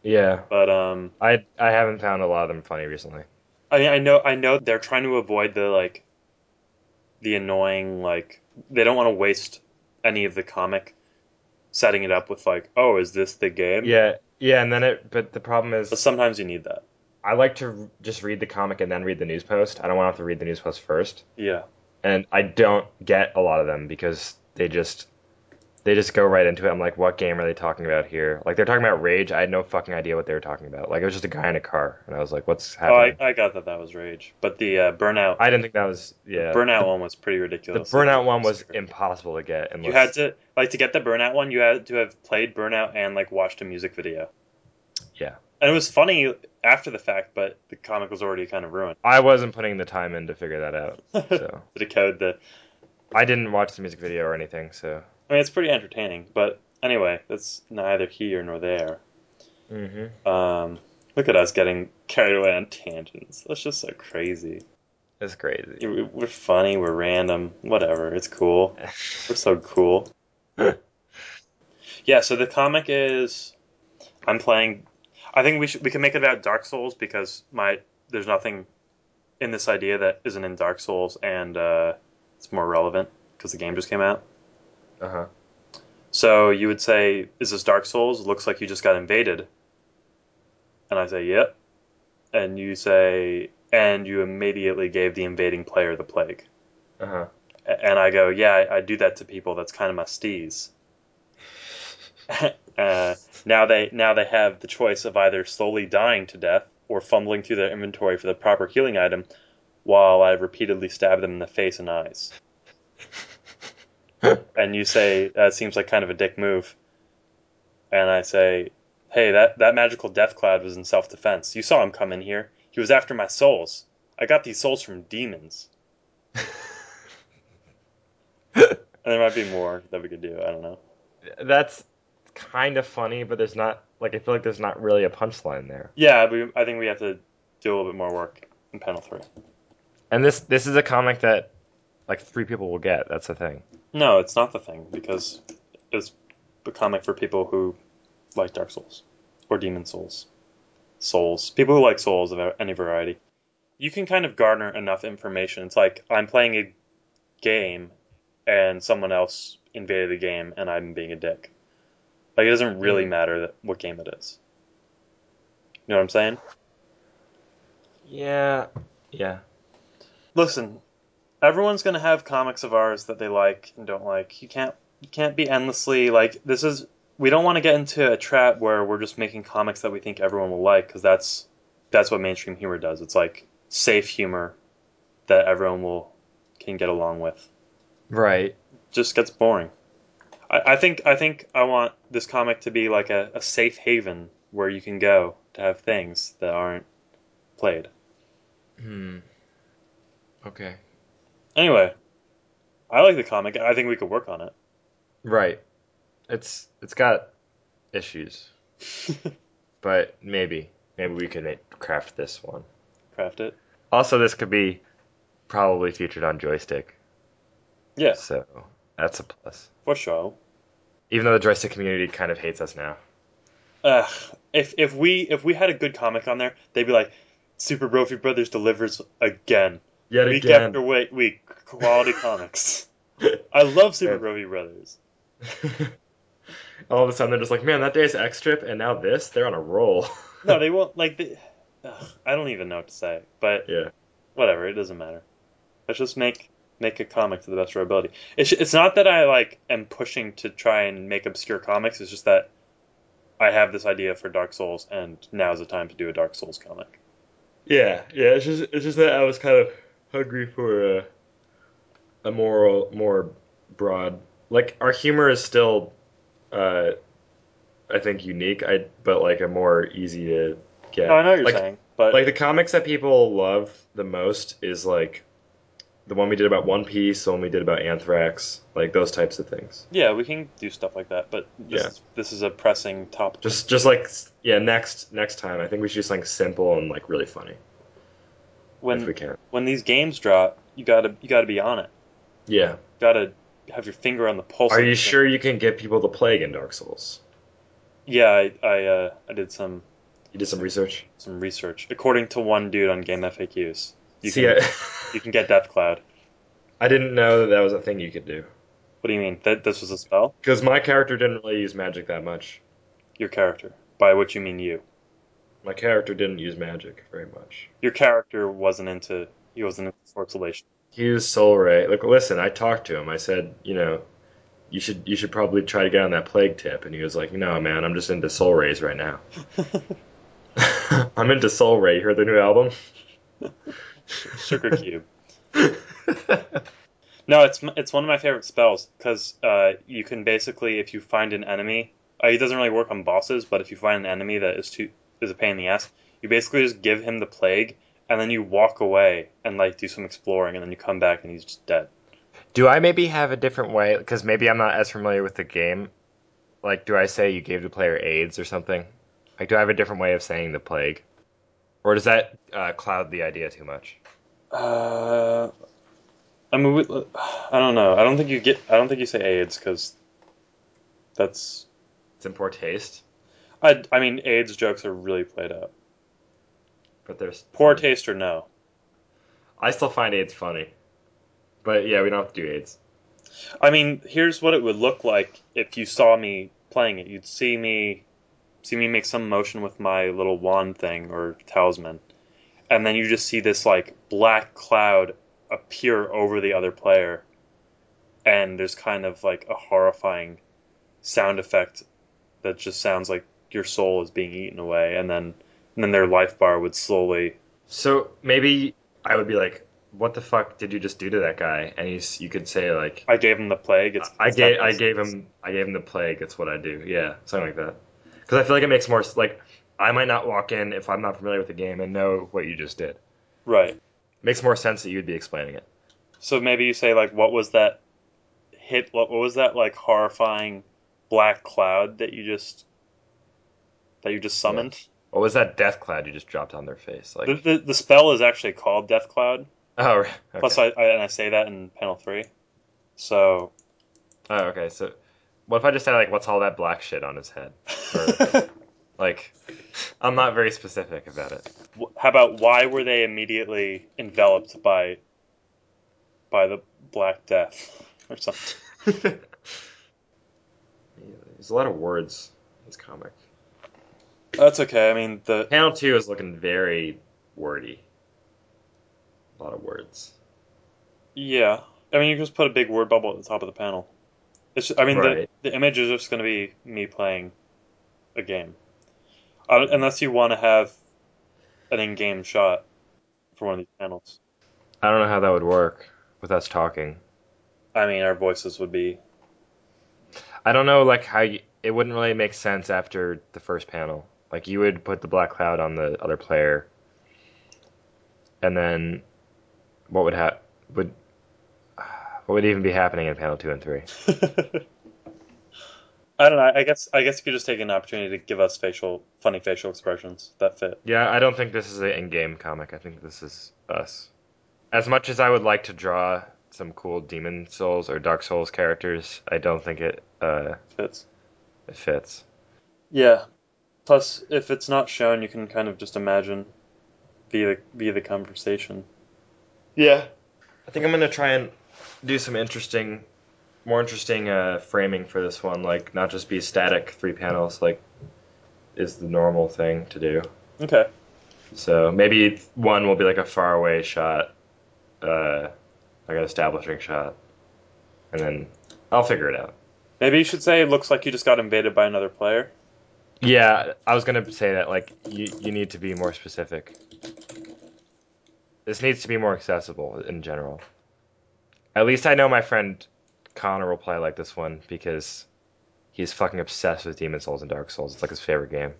Yeah,
but um,
I I haven't found a lot of them funny recently.
I mean, I know, I know they're trying to avoid the like, the annoying like they don't want to waste any of the comic, setting it up with like, oh, is this the game?
Yeah, yeah, and then it. But the problem is,
But
is,
sometimes you need that.
I like to just read the comic and then read the news post. I don't want to have to read the news post first,
Yeah,
and I don't get a lot of them because they just they just go right into it. I'm like, what game are they talking about here? Like they're talking about Rage. I had no fucking idea what they were talking about. Like it was just a guy in a car, and I was like, what's
oh, I,
happening?
I got that that was Rage, but the uh, Burnout,
I, didn't think that was yeah.
Burnout one was pretty ridiculous.
the burnout one was impossible to get. Unless,
You had to like to get the Burnout one. You had to have played Burnout and like watched a music video.
Yeah.
And it was funny after the fact, but the comic was already kind of ruined.
I wasn't putting the time in to figure that out. So
to decode the.
I didn't watch the music video or anything. So.
I mean, it's pretty entertaining, but anyway, that's neither here nor there.
Mm-hmm.
Um, look at us getting carried away on tangents. That's just so crazy.
It's crazy.
We're funny. We're random. Whatever. It's cool. We're so cool. yeah. So the comic is. I'm playing. I think we should we can make it about Dark Souls because my there's nothing in this idea that isn't in Dark Souls, and uh, it's more relevant because the game just came out.
Uh huh.
So you would say, "Is this Dark Souls? Looks like you just got invaded." And I say, "Yep." And you say, "And you immediately gave the invading player the plague."
Uh huh.
And I go, "Yeah, I, I do that to people. That's kind of my steez." uh, now they now they have the choice of either slowly dying to death or fumbling through their inventory for the proper healing item, while I repeatedly stab them in the face and eyes. and you say that seems like kind of a dick move. And I say, hey, that, that magical death cloud was in self defense. You saw him come in here. He was after my souls. I got these souls from demons. And there might be more that we could do. I don't know.
That's kind of funny, but there's not like I feel like there's not really a punchline there.
Yeah, we, I think we have to do a little bit more work in panel three.
And this this is a comic that like three people will get. That's the thing.
No, it's not the thing because it's a comic for people who like Dark Souls or Demon Souls. Souls. People who like Souls of any variety. You can kind of garner enough information. It's like I'm playing a game and someone else invaded the game and I'm being a dick. Like it doesn't really mm. matter that, what game it is. You know what I'm saying?
Yeah. Yeah.
Listen, everyone's gonna have comics of ours that they like and don't like. You can't you can't be endlessly like this is. We don't want to get into a trap where we're just making comics that we think everyone will like because that's that's what mainstream humor does. It's like safe humor that everyone will can get along with.
Right.
Just gets boring. I, I think I think I want this comic to be like a, a safe haven where you can go to have things that aren't played.
Hmm. Okay.
Anyway, I like the comic. I think we could work on it.
Right. It's it's got issues, but maybe maybe we could make, craft this one.
Craft it.
Also, this could be probably featured on Joystiq,
Yeah,
so that's a plus.
for sure.
Even though the Joystiq community kind of hates us now.
Ugh, if if we if we had a good comic on there, they'd be like, Super Brophy Brothers delivers again,
Yet
week
again.
after week, week, quality comics. I love Super. Brophy Brothers.
All of a sudden, they're just like, man, that day's X Strip, and now this? They're on a roll.
No, they won't like. They, ugh, I don't even know what to say, but
yeah.
whatever. It doesn't matter. Let's just make make a comic to the best of our ability. It's it's not that I like am pushing to try and make obscure comics. It's just that I have this idea for Dark Souls, and now's the time to do a Dark Souls comic.
Yeah, yeah. It's just it's just that I was kind of hungry for a a more more broad. Like our humor is still, uh, I think unique. I but like a more easy to get.
No, I know what you're
like,
saying, but
Like the comics that people love the most is like the one we did about One Piece, the one we did about Anthrax, like those types of things.
yeah, we can do stuff like that. But this,
Yeah.
is, this is a pressing topic.
Just just like yeah, next next time I think we should do something simple and like really funny if we
when
can.
when these games drop, you gotta you gotta be on it.
Yeah.
You gotta have your finger on the pulse.
Are you
thing.
sure you can get people to play in Dark Souls?
Yeah, I I, uh, I did some
You did some research.
some research. According to one dude on GameFAQs, you
See,
can
I,
you can get Death Cloud.
I didn't know that that was a thing you could do
What do you mean? That this was a spell?
because my character didn't really use magic that much.
Your character, by which you mean you.
My character didn't use magic very much.
Your character wasn't into he wasn't into sorcelation.
He used Soul Ray. Look, listen, I talked to him. I said, you know, you should you should probably try to get on that plague tip, and he was like, no, man, I'm just into Soul Rays right now. I'm into Soul Ray. You heard the new album?
Sugar cube. No, it's it's one of my favorite spells because uh, you can basically, if you find an enemy, uh, it doesn't really work on bosses, but if you find an enemy that is too is a pain in the ass, you basically just give him the plague, and then you walk away and like do some exploring, and then you come back and he's just dead.
Do I maybe have a different way? Because maybe I'm not as familiar with the game. Like, do I say you gave the player AIDS or something? Like, do I have a different way of saying the plague? Or does that uh, cloud the idea too much?
Uh, I mean, we, I don't know. I don't think you get. I don't think you say AIDS because that's.
It's in poor taste,
I I mean, AIDS jokes are really played out.
but there's
Poor taste or no?
I still find AIDS funny. But yeah, we don't have to do AIDS.
I mean, here's what it would look like if you saw me playing it. You'd see me see me make some motion with my little wand thing or talisman. And then you just see this like black cloud appear over the other player. And there's kind of like a horrifying sound effect that just sounds like your soul is being eaten away and then and then their life bar would slowly
So maybe I would be like, "What the fuck did you just do to that guy?" And he's you could say like,
I gave him the plague. It's
I
it's
gave I gave him I gave him the plague. It's what I do. Yeah, something like that. Because I feel like it makes more like I might not walk in if I'm not familiar with the game and know what you just did.
right.
makes more sense that you'd be explaining it.
So maybe you say like, what was that hit? What, what was that like horrifying black cloud that you just that you just summoned?
What was that death cloud you just dropped on their face? Like,
The, the, the spell is actually called Death Cloud.
oh, right, okay.
Plus, I, I and I say that in panel three. So
oh, okay. So, what if I just said like, what's all that black shit on his head? Or- Like, I'm not very specific about it.
How about why were they immediately enveloped by by the Black Death or something?
There's a lot of words in this comic.
That's okay. I mean, the
Panel two is looking very wordy. A lot of words.
yeah. I mean, you can just put a big word bubble at the top of the panel. It's. I mean,
Right.
the the image is just going to be me playing a game, uh, unless you want to have an in-game shot for one of these panels.
I don't know how that would work with us talking.
I mean, our voices would be.
I don't know, like how you, it wouldn't really make sense after the first panel. Like you would put the black cloud on the other player, and then what would happen? would what would even be happening in panel two and three?
I don't know. I guess I guess you could just take an opportunity to give us facial, funny facial expressions that fit.
Yeah, I don't think this is an in-game comic. I think this is us. As much as I would like to draw some cool Demon Souls or Dark Souls characters, I don't think it uh,
Fits.
it fits.
Yeah. Plus, if it's not shown, you can kind of just imagine via the, via the conversation.
Yeah. I think I'm gonna try and do some interesting, more interesting uh, framing for this one. Like not just be static three panels, like is the normal thing to do.
Okay.
So maybe one will be like a far away shot, uh, like an establishing shot, and then I'll figure it out.
Maybe you should say it looks like you just got invaded by another player.
Yeah, I was gonna say that. Like you, you need to be more specific. This needs to be more accessible in general. At least I know my friend Connor will play like this one because he's fucking obsessed with Demon Souls and Dark Souls. It's like his favorite game.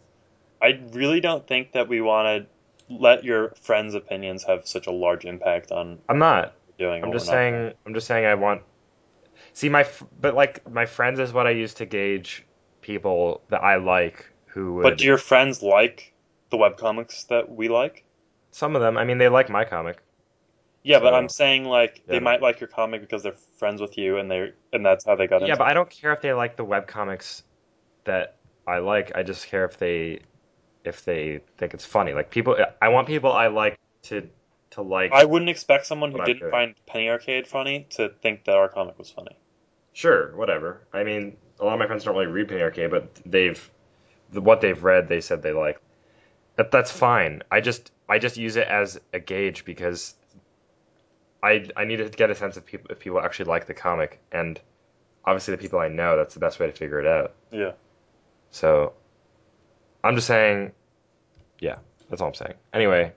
I really don't think that we want to let your friends' opinions have such a large impact on
I'm not.
doing.
I'm just saying. I'm just saying. I want. See my, f- but like my friends is what I use to gauge people that I like who would.
But do your friends like the webcomics that we like?
Some of them. I mean, they like my comic.
Yeah, but I'm saying like they might like your comic because they're friends with you and they're and that's how they got into
Yeah,
it.
but I don't care if they like the web comics that I like. I just care if they if they think it's funny. Like people, I want people I like to to like.
I wouldn't expect someone who didn't find Penny Arcade funny to think that our comic was funny.
Sure, whatever. I mean, a lot of my friends don't really read Penny Arcade, but they've the, what they've read, they said they like. That that's fine. I just I just use it as a gauge because I I need to get a sense of people if people actually like the comic, and obviously the people I know, that's the best way to figure it out.
Yeah.
So I'm just saying, yeah, that's all I'm saying. Anyway,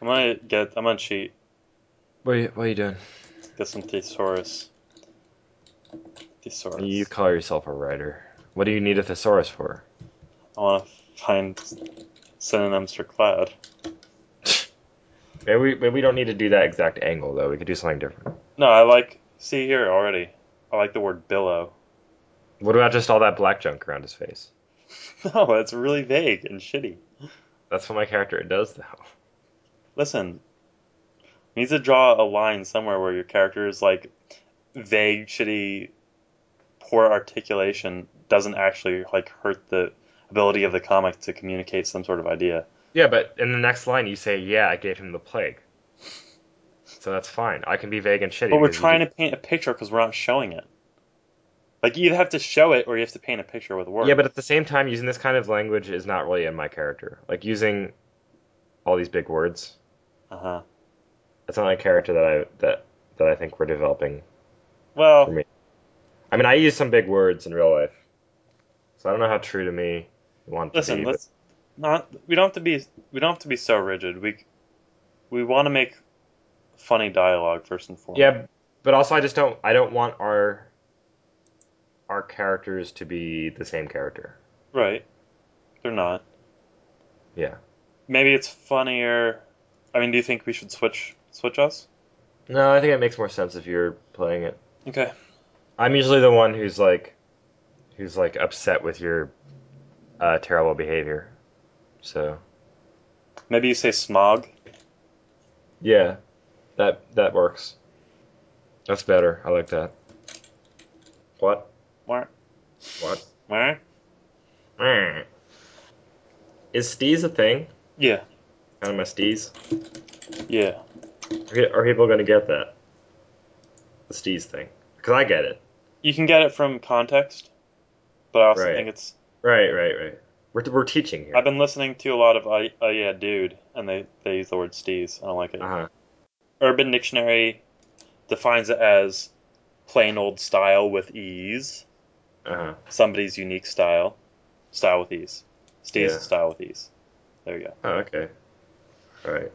I'm gonna get I'm gonna cheat.
what are you, what are you doing?
Get some thesaurus. Thesaurus.
You call yourself a writer. What do you need a thesaurus for?
I wanna find synonyms for cloud.
Maybe we, maybe we don't need to do that exact angle though. We could do something different.
No, I like see here already. I like the word billow.
What about just all that black junk around his face?
No, it's really vague and shitty.
That's what my character does though.
Listen, you need to draw a line somewhere where your character is like vague, shitty, poor articulation doesn't actually like hurt the ability of the comic to communicate some sort of idea.
Yeah, but in the next line you say, "Yeah, I gave him the plague." So that's fine. I can be vague and shitty.
But we're trying to paint a picture because we're not showing it. Like you either have to show it or you have to paint a picture with words.
Yeah, but at the same time, using this kind of language is not really in my character. Like using all these big words.
uh huh.
That's not a character that I that that I think we're developing.
Well,
For me. I mean, I use some big words in real life, so I don't know how true to me you want it to
listen,
be.
let's not. We don't have to be. We don't have to be so rigid. We we want to make funny dialogue first and foremost.
yeah, but also I just don't. I don't want our our characters to be the same character.
Right. They're not.
Yeah.
Maybe it's funnier. I mean, do you think we should switch switch us?
No, I think it makes more sense if you're playing it.
Okay.
I'm usually the one who's like, who's like upset with your uh, terrible behavior. So
Maybe you say smog.
yeah, that that works. That's better. I like that. What?
What?
What?
What?
Mm. is steez a thing?
Yeah,
Kind of my steez.
yeah.
Are are people gonna get that? The steez thing? Because I get it.
You can get it from context, but I also
Right.
think it's.
Right, right, right. We're we're teaching here.
I've been listening to a lot of I, uh yeah, dude, and they they use the word steez. I don't like it.
Uh huh.
Urban Dictionary defines it as plain old style with ease,
Uh huh.
somebody's unique style, style with ease. Steez
Yeah.
style with ease. There you go.
Oh, okay. All right.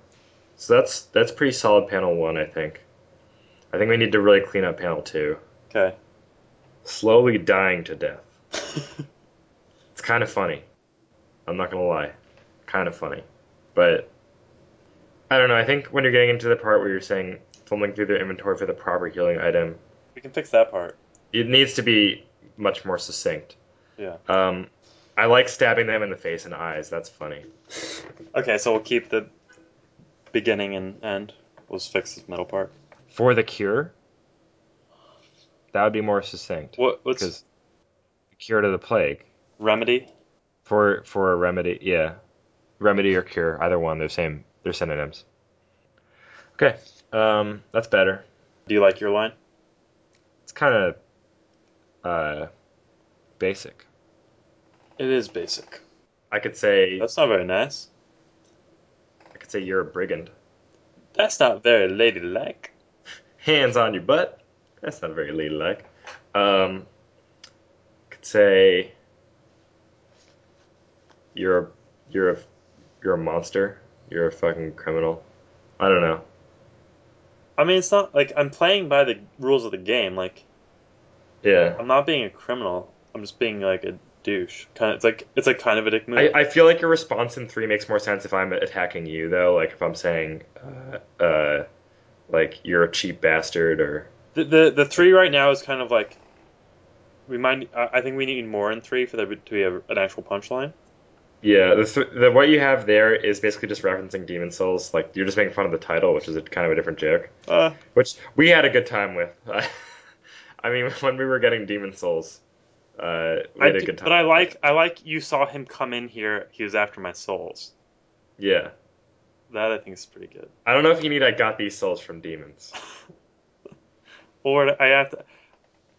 So that's that's pretty solid panel one, I think. I think we need to really clean up panel two.
Okay.
Slowly dying to death. It's kind of funny. I'm not gonna lie, kind of funny, but I don't know. I think when you're getting into the part where you're saying fumbling through the inventory for the proper healing item,
we can fix that part.
it needs to be much more succinct.
Yeah.
Um, I like stabbing them in the face and eyes. That's funny.
Okay, so we'll keep the beginning and end. We'll just fix this middle part.
For the cure, that would be more succinct.
What what's
Because cure to the plague.
remedy?
For for a remedy, yeah, remedy or cure, either one. They're same. They're synonyms. Okay, um, that's better.
Do you like your line?
It's kind of uh, basic.
It is basic.
I could say
That's not very nice.
I could say you're a brigand.
That's not very ladylike.
Hands on your butt. That's not very ladylike. Um, could say you're a you're a you're a monster. You're a fucking criminal. I don't know.
I mean, it's not like I'm playing by the rules of the game. Like
Yeah.
I'm not being a criminal. I'm just being like a douche. Kind of, it's like it's like kind of a dick move.
I, I feel like your response in three makes more sense if I'm attacking you though. Like if I'm saying, uh, uh, like you're a cheap bastard or
the, the the three right now is kind of like we might. I think we need more in three for there to be a, an actual punchline.
Yeah. The, the what you have there is basically just referencing Demon Souls. Like you're just making fun of the title, which is a, kind of a different joke.
Uh,
Which we had a good time with. I mean, when we were getting Demon Souls, uh, we
I
had a good time.
but I like I like you saw him come in here. He was after my souls.
Yeah.
That I think is pretty good.
I don't know if you need I got these souls from demons.
Or I have to.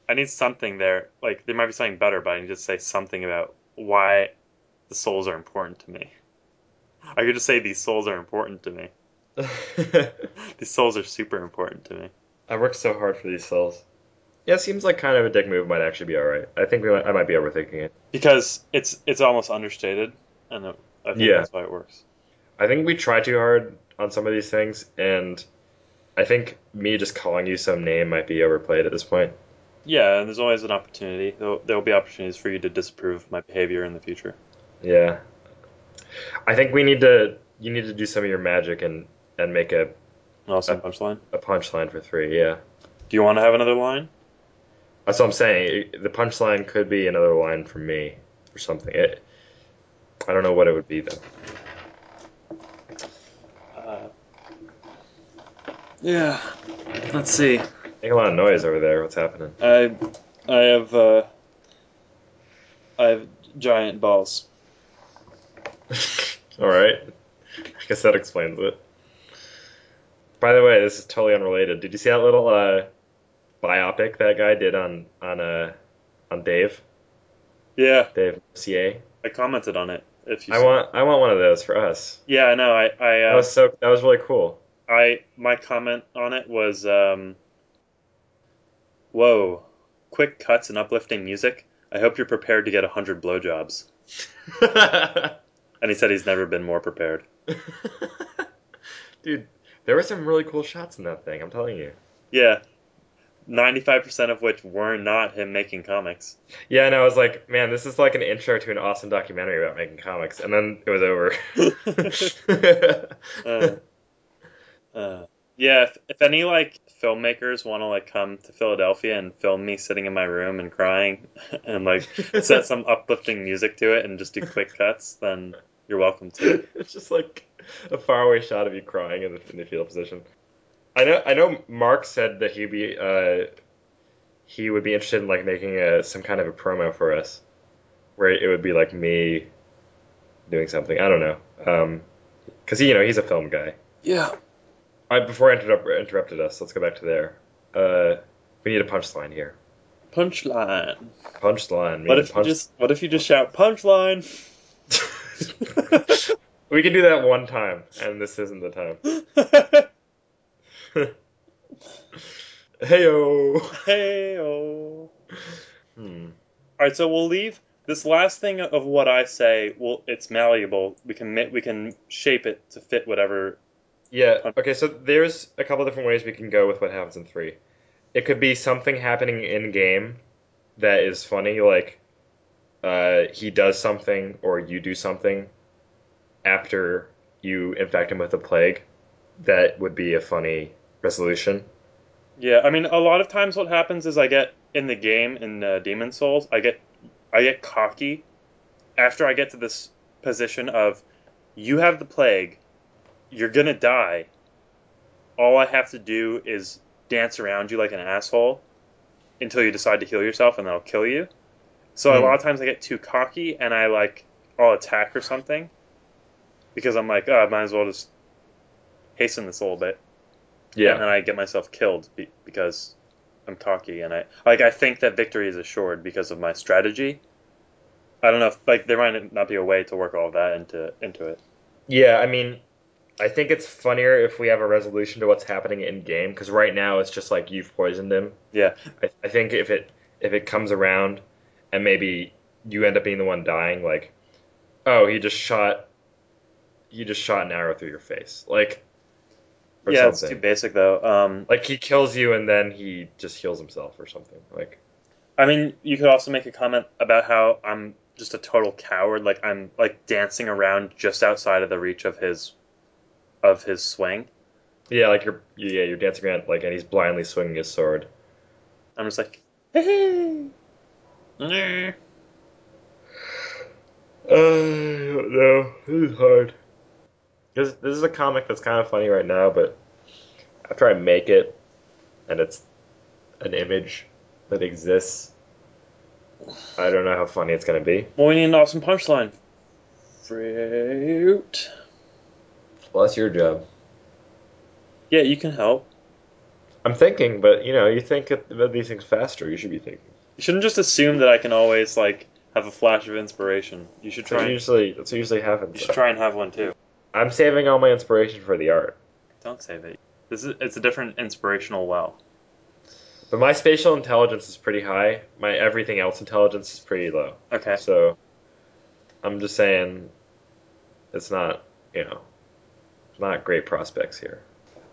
I need something there. Like there might be something better, but I need to say something about why the souls are important to me. I could just say these souls are important to me. These souls are super important to me.
I worked so hard for these souls. Yeah, it seems like kind of a dick move might actually be alright. I think we might, I might be overthinking it.
Because it's it's almost understated, and I think
Yeah.
that's why it works.
I think we try too hard on some of these things, and I think me just calling you some name might be overplayed at this point.
Yeah, and there's always an opportunity. There'll, there'll be opportunities for you to disapprove of my behavior in the future.
Yeah. I think we need to you need to do some of your magic and and make a,
And also
Uh,
punchline.
a punchline for three. Yeah.
Do you want to have another line?
That's what I'm saying. The punchline could be another line from me or something. It, I don't know what it would be though.
Uh, yeah. Let's see.
Make a lot of noise over there. What's happening?
I I have uh, I have giant balls.
All right. I guess that explains it. By the way, this is totally unrelated. Did you see that little uh, biopic that guy did on on uh, on Dave
Yeah,
Dave Mercier?
I commented on it. If you
I want I want one of those for us.
Yeah, I know. I I
That
uh,
was so that was really cool.
I my comment on it was um, whoa, quick cuts and uplifting music. I hope you're prepared to get a hundred blowjobs. And he said he's never been more prepared.
Dude, there were some really cool shots in that thing. I'm telling you.
Yeah, ninety-five percent of which were not him making comics.
Yeah, and I was like, man, this is like an intro to an awesome documentary about making comics, and then it was over.
Uh, uh, yeah, if, if any like filmmakers want to like come to Philadelphia and film me sitting in my room and crying and like set some uplifting music to it and just do quick cuts, then you're welcome to.
it's just like a faraway shot of you crying in the, in the fetal position. I know. I know. Mark said that he'd be uh, he would be interested in like making a some kind of a promo for us, where it would be like me doing something. I don't know. Um, because you know he's a film guy.
Yeah.
All right, before I interrupt, interrupted us, let's go back to there. Uh, we need a punchline here.
Punchline.
Punchline.
What if
punch-
you just what if you just shout punchline?
we can do that one time, and this isn't the time. Heyo.
hey oh.
Hmm.
All right, so we'll leave this last thing of what I say. Well, it's malleable. We can we can shape it to fit whatever.
Yeah. Okay. So there's a couple different ways we can go with what happens in three. It could be something happening in game that is funny, like uh, he does something or you do something after you infect him with the plague. That would be a funny resolution.
Yeah, I mean, a lot of times what happens is I get in the game in uh, Demon Souls, I get I get cocky after I get to this position of you have the plague, you're gonna die. All I have to do is dance around you like an asshole until you decide to heal yourself, and then I'll kill you. So a
Hmm.
lot of times I get too cocky and I like I'll attack or something because I'm like, oh, I might as well just hasten this a little bit Yeah. and then I get myself killed be- because I'm cocky and I like I think that victory is assured because of my strategy. I don't know if like there might not be a way to work all of that into into it.
Yeah, I mean, I think it's funnier if we have a resolution to what's happening in game because right now it's just like you've poisoned him.
Yeah.
I, I think if it if it comes around and maybe you end up being the one dying, like, oh, he just shot, he just shot an arrow through your face, like,
yeah, it's too basic though. Um,
Like he kills you and then he just heals himself or something. Like,
I mean, you could also make a comment about how I'm just a total coward. Like I'm like dancing around just outside of the reach of his of his swing.
yeah, like you're yeah you're dancing around like and he's blindly swinging his sword.
I'm just like, hey. Nah.
Uh, I don't know. This is hard. This, this is a comic that's kind of funny right now, but after I make it, and it's an image that exists, I don't know how funny it's gonna be.
Well, we need an awesome punchline. Fruit.
Well, that's your job.
Yeah, you can help.
I'm thinking, but you know, you think about these things faster. You should be thinking.
You shouldn't just assume that I can always like have a flash of inspiration. You should try.
what
And,
usually that's usually happens.
you should try and have one too.
I'm saving all my inspiration for the art,
Don't save it. This is it's a different inspirational well.
but my spatial intelligence is pretty high. My everything else intelligence is pretty low.
Okay.
So I'm just saying it's not, you know, not great prospects here.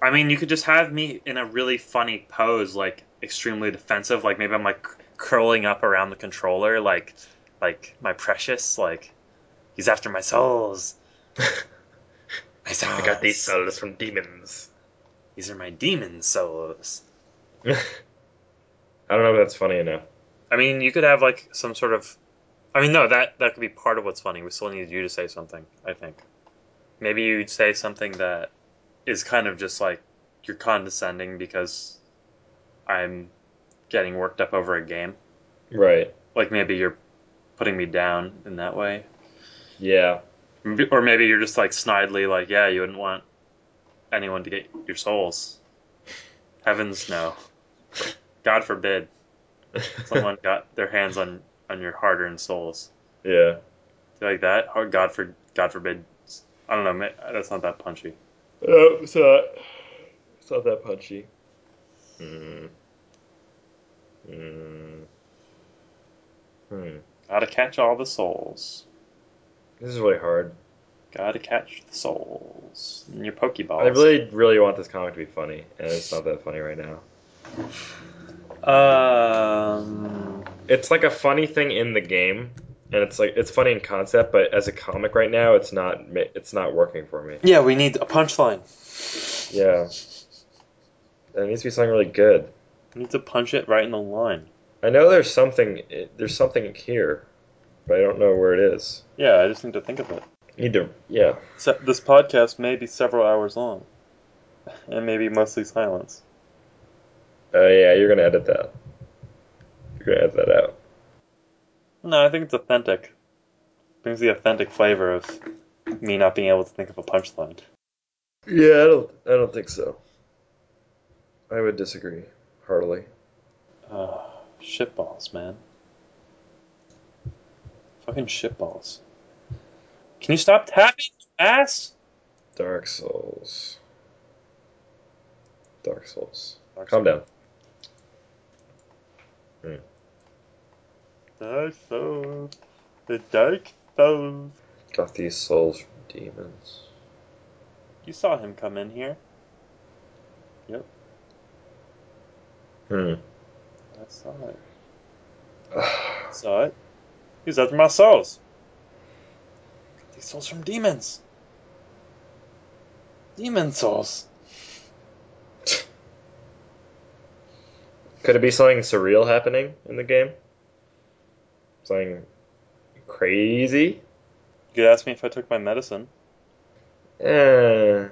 I mean, you could just have me in a really funny pose, like extremely defensive. Like maybe I'm like curling up around the controller, like like my precious, like he's after my souls. My souls.
I got these souls from demons.
These are my demon souls.
I don't know if that's funny enough.
I mean, you could have like some sort of. I mean, no, that that could be part of what's funny. We still need you to say something. I think. Maybe you'd say something that is kind of just like you're condescending because I'm getting worked up over a game. Mm-hmm.
Right.
Like maybe you're putting me down in that way,
Yeah.
Or maybe you're just like snidely, like, yeah, you wouldn't want anyone to get your souls. Heavens no. God forbid someone got their hands on on your hard-earned souls.
yeah.
like that. Or God for God forbid. I don't know. That's not that punchy.
Oh, it's not. It's not that punchy. Hmm. Hmm. Hmm.
Gotta catch all the souls.
This is really hard.
Gotta catch the souls. in your Pokeballs.
I really, really want this comic to be funny, and it's not that funny right now.
Um.
It's like a funny thing in the game, and it's like it's funny in concept, but as a comic right now, it's not. It's not working for me.
Yeah, we need a punchline.
Yeah. It needs to be something really good.
We need to punch it right in the line.
I know there's something. There's something here, but I don't know where it is.
Yeah, I just need to think of it.
Need to. Yeah.
Se- this podcast may be several hours long, and maybe mostly silence.
Oh yeah, you're gonna edit that. You're gonna edit that out.
No, I think it's authentic. It brings the authentic flavor of me not being able to think of a punchline.
Yeah, I don't. I don't think so. I would disagree heartily.
Uh, shitballs, man. Fucking shitballs. Can you stop tapping, ass?
Dark Souls. Dark Souls.
Dark
Calm down.
Dark Souls. The Dark Souls.
Got these souls from demons.
You saw him come in here. Yep.
Hmm.
I saw it. Saw it. He's after my souls. Got these souls from demons. Demon souls.
Could it be something surreal happening in the game? Something crazy?
You ask me if I took my medicine.
Eh.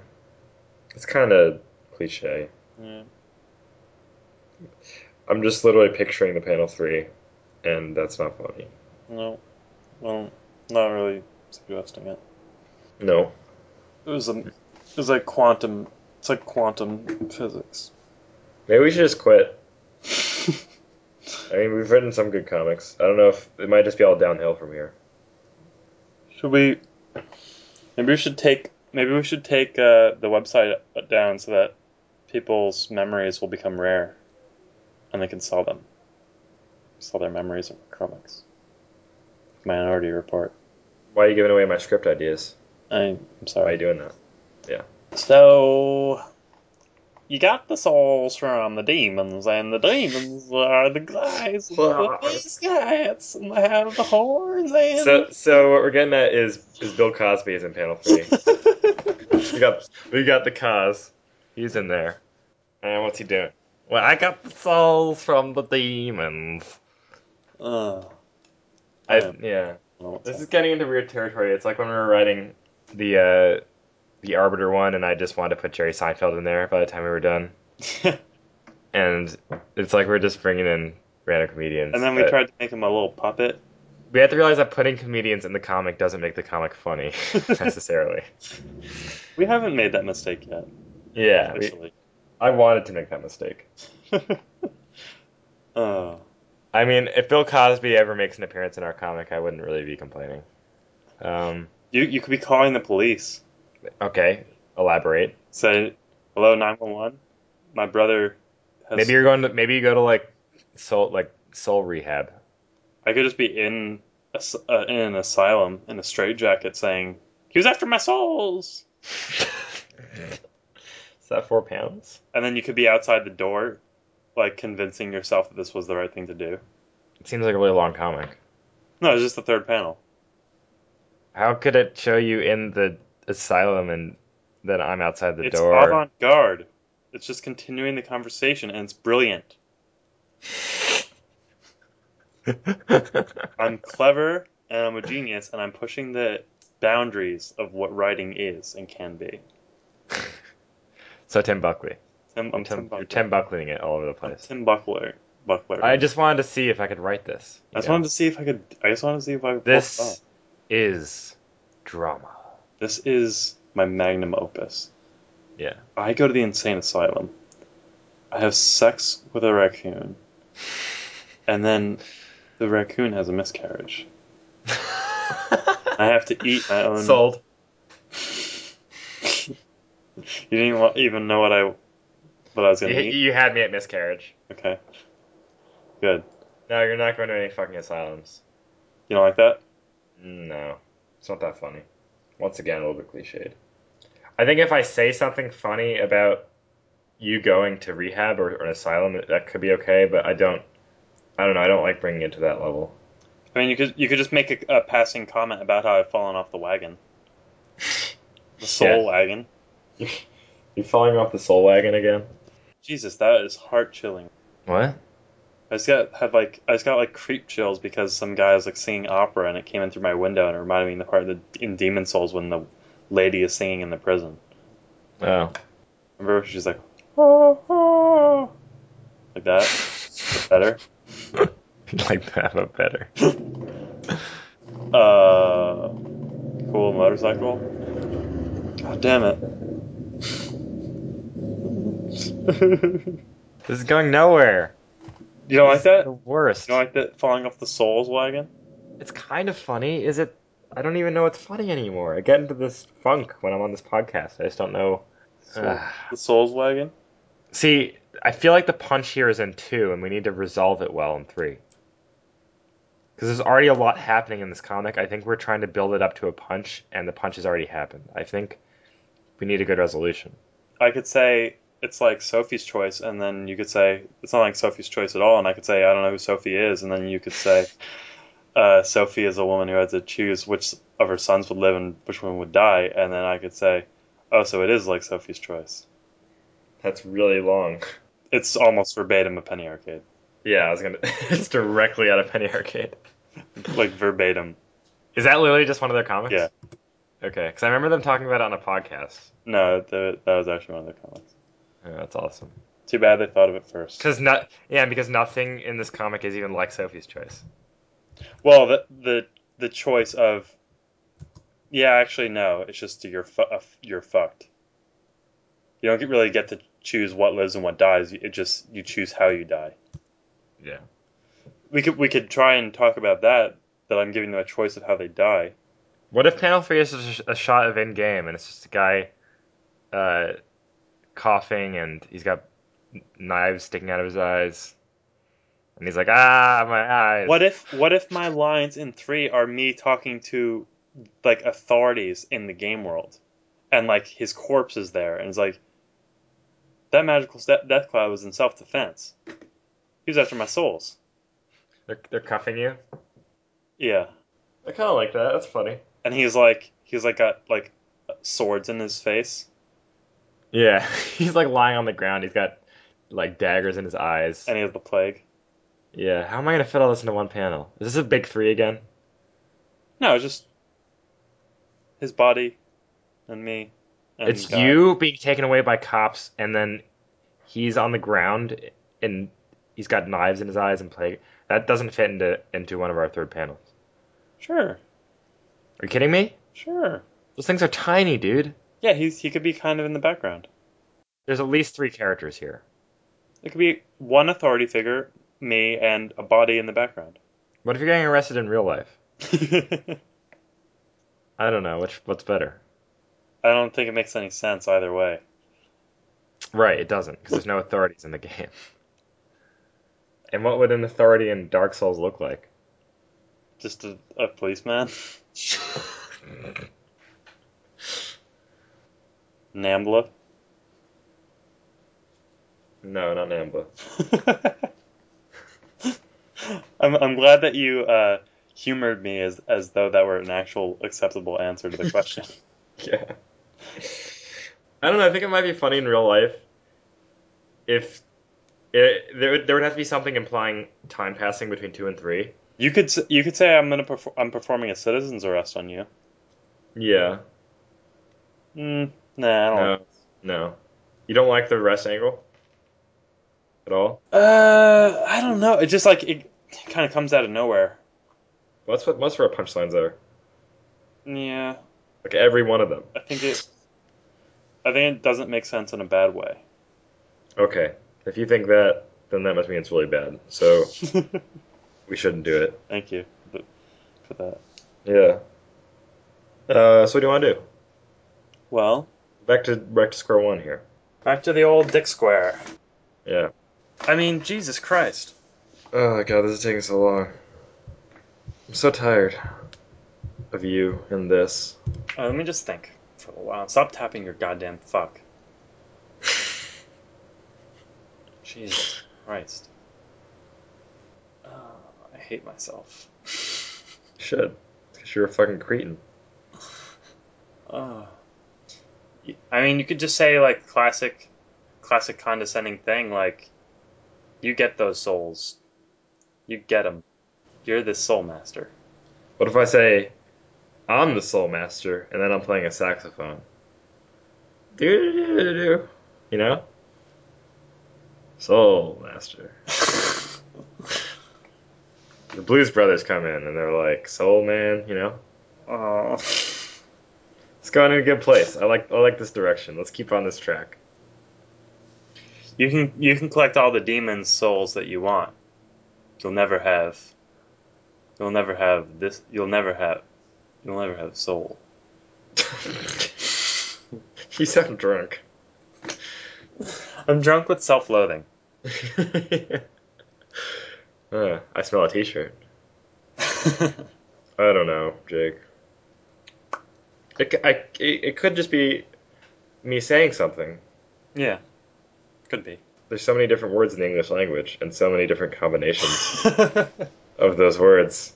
It's kind of cliche.
Yeah.
I'm just literally picturing the panel three, and that's not funny.
No. Well, not really suggesting it.
No.
It was a, it was like quantum. It's like quantum physics.
Maybe we should just quit. I mean, we've written some good comics. I don't know if it might just be all downhill from here.
Should we? Maybe we should take. Maybe we should take uh, the website down so that people's memories will become rare, and they can sell them. Sell their memories of comics. Minority Report.
Why are you giving away my script ideas?
I, I'm
Why are you doing that? Yeah.
So, you got the souls from the demons, and the demons are the guys with the face hats, and they have the horns and.
So, so what we're getting at is is Bill Cosby is in panel three. we got we got the cause. He's in there. And what's he doing? Well, I got the souls from the demons.
uh,
I,
Yeah.
yeah. This is getting into weird territory. It's like when we were writing the uh, the Arbiter one, and I just wanted to put Jerry Seinfeld in there by the time we were done. And it's like we're just bringing in random comedians.
and then we tried to make him a little puppet.
We have to realize that putting comedians in the comic doesn't make the comic funny necessarily.
We haven't made that mistake yet.
Yeah, we, I wanted to make that mistake.
uh,
I mean, if Bill Cosby ever makes an appearance in our comic, I wouldn't really be complaining. Um,
you you could be calling the police.
Okay, elaborate.
Say, hello, nine one one. My brother has.
Maybe you're going to maybe you go to like soul like soul rehab.
I could just be in a, uh, in an asylum in a straitjacket saying, "He was after my souls,"
Is that four pounds?
and then you could be outside the door, like convincing yourself that this was the right thing to do.
It seems like a really long comic.
No, it's just the third panel.
How could it show you in the asylum and then I'm outside the
it's
door?
It's avant-garde. It's just continuing the conversation, and it's brilliant. I'm clever and I'm a genius, and I'm pushing the boundaries of what writing is and can be.
so Tim Buckley.
Tim, I'm
Tim,
Tim,
you're
Buckler.
Tim Buckling it all over the
I'm
place.
Tim Buckler. Buckler.
I just wanted to see if I could write this.
I just
know?
wanted to see if I could. I just wanted to see if I could.
This is drama.
This is my magnum opus.
Yeah.
I go to the insane asylum. I have sex with a raccoon, and then the raccoon has a miscarriage. I have to eat my own.
Sold.
you didn't even know what I what I was gonna
You,
eat.
you had me at miscarriage.
Okay. Good.
No, you're not going to any fucking asylums.
You don't like that?
No, it's not that funny. Once again, a little bit cliched. I think if I say something funny about you going to rehab or, or an asylum, that could be okay. But I don't. I don't know. I don't like bringing it to that level.
I mean, you could you could just make a, a passing comment about how I've fallen off the wagon, the soul
Yeah.
wagon.
You're falling off the soul wagon again?
Jesus, that is heart chilling.
What?
I just got had like I just got like creep chills because some guy was like singing opera and it came in through my window and it reminded me of the part the, in Demon Souls when the lady is singing in the prison.
Oh.
Remember she's like, "Ah, ah," like that. Better.
like that, but better.
Uh, cool motorcycle. God damn it.
This is going nowhere.
Don't like that?
The
You
worst.
don't like that falling off the Souls wagon?
It's kind of funny. Is it? I don't even know what's funny anymore. I get into this funk when I'm on this podcast. I just don't know.
Soul- the Souls wagon?
See, I feel like the punch here is in two, and we need to resolve it well in three. Because there's already a lot happening in this comic. I think we're trying to build it up to a punch, and the punch has already happened. I think we need a good resolution.
I could say it's like Sophie's choice, and then you could say it's not like Sophie's choice at all, and I could say I don't know who Sophie is, and then you could say uh, Sophie is a woman who had to choose which of her sons would live and which one would die, and then I could say, oh, so it is like Sophie's choice.
That's really long.
It's almost verbatim a Penny Arcade,
Yeah, I was gonna. it's directly out of Penny Arcade.
like verbatim.
Is that literally just one of their comics?
Yeah.
Okay, because I remember them talking about it on a podcast.
No, th- that was actually one of the comics.
Yeah, that's awesome.
Too bad they thought of it first.
Because not, yeah, because nothing in this comic is even like Sophie's Choice.
Well, the the the choice of yeah, actually no, it's just you're fu- uh, you're fucked. You don't really get to choose what lives and what dies. It just you choose how you die.
Yeah.
We could we could try and talk about that. That I'm giving them a choice of how they die.
What if panel three is just a shot of in game and it's just a guy, uh, coughing and he's got knives sticking out of his eyes, and he's like, ah, my eyes.
What if what if my lines in three are me talking to like authorities in the game world, and like his corpse is there, and it's like that magical step death cloud was in self defense. He was after my souls.
They're, they're cuffing you.
Yeah.
I kind of like that. That's funny.
and he's like he's like got like swords in his face
Yeah, he's like lying on the ground. He's got like daggers in his eyes.
and he has the plague
Yeah, how am I gonna fit all this into one panel? Is this a big three again?
no it's just his body and me and
it's
God.
you being taken away by cops, and then he's on the ground and he's got knives in his eyes and plague. That doesn't fit into into one of our third panels.
sure
Are you kidding me?
sure
Those things are tiny, dude.
Yeah he's he could be kind of in the background
There's at least three characters here.
it could be one authority figure me and a body in the background
What if you're getting arrested in real life? I don't know. Which what's better?
i don't think it makes any sense either way
Right, it doesn't, because there's no authorities in the game. And what would an authority in Dark Souls look like?
just a, a policeman nambla
No, not Nambla.
I'm, I'm glad that you uh, humored me as, as though that were an actual acceptable answer to the question.
Yeah. I don't know. I think it might be funny in real life if it, there, would- there would have to be something implying time passing between two and three.
you could you could say I'm gonna perfor- I'm performing a citizen's arrest on you.
Yeah.
Mm, nah, I don't.
No. No. You don't like the rest angle at all?
Uh, I don't know. It just like it kind of comes out of nowhere.
What's what most of our punchlines are?
Yeah,
Like every one of them.
I think it. I think it doesn't make sense in a bad way.
Okay. If you think that, then that must mean it's really bad. So we shouldn't do it.
Thank you for, for that.
Yeah. Uh, so what do you want to do?
Well,
Back to back to square one here.
back to the old Dick Square.
Yeah.
I mean, Jesus Christ.
Oh my god, this is taking so long. I'm so tired of you and this.
Uh, let me just think for a while. Stop tapping your goddamn fuck. Jesus Christ. Uh, I hate myself.
Should. Because you're a fucking cretin.
Uh, I mean, you could just say like classic, classic condescending thing like, "You get those souls, you get them. You're the soul master."
What if I say, I'm the soul master, and then I'm playing a saxophone? Do. You know? Soul master. the Blues Brothers come in and they're like, "Soul Man," you know.
Oh.
It's going in a good place. I like I like this direction. Let's keep on this track.
You can you can collect all the demons' souls that you want. You'll never have. You'll never have this. You'll never have. You'll never have soul.
you sound drunk.
I'm drunk with self-loathing.
uh, I smell a T-shirt. I don't know, Jake. It, I, it, could just be me saying something.
yeah, could be.
There's so many different words in the English language and so many different combinations of those words.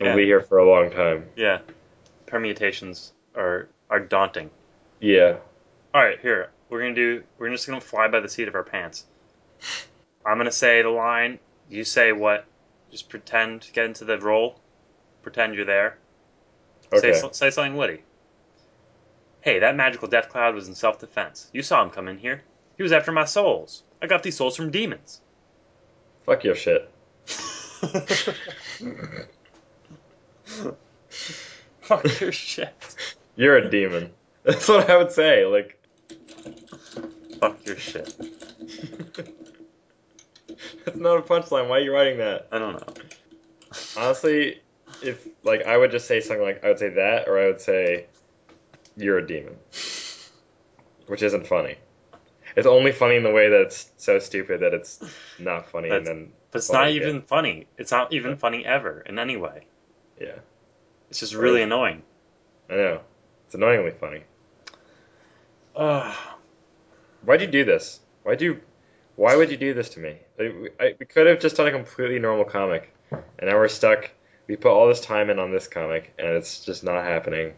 We'll
Yeah.
be here for a long time.
yeah, permutations are are daunting.
Yeah.
All right, here we're gonna do. We're just gonna fly by the seat of our pants. I'm gonna say the line. You say what? Just pretend. To get into the role. Pretend you're there.
Okay.
Say, say something witty. Hey, that magical death cloud was in self defense. You saw him come in here. He was after my souls. I got these souls from demons.
Fuck your shit.
Fuck your shit.
You're a demon. That's what I would say. Like,
Fuck your shit.
that's not a punchline. Why are you writing that?
I don't know.
Honestly, if like I would just say something like I would say that, or I would say you're a demon, which isn't funny. It's only funny in the way that it's so stupid that it's not funny, and then
But it's not even funny. It's not even funny ever in any way.
yeah,
It's just really annoying.
I know it's annoyingly funny.
Ugh.
Why'd you do this? Why'd you? Why would you do this to me? Like, we, I, we could have just done a completely normal comic, and now we're stuck. We put all this time in on this comic, and it's just not happening.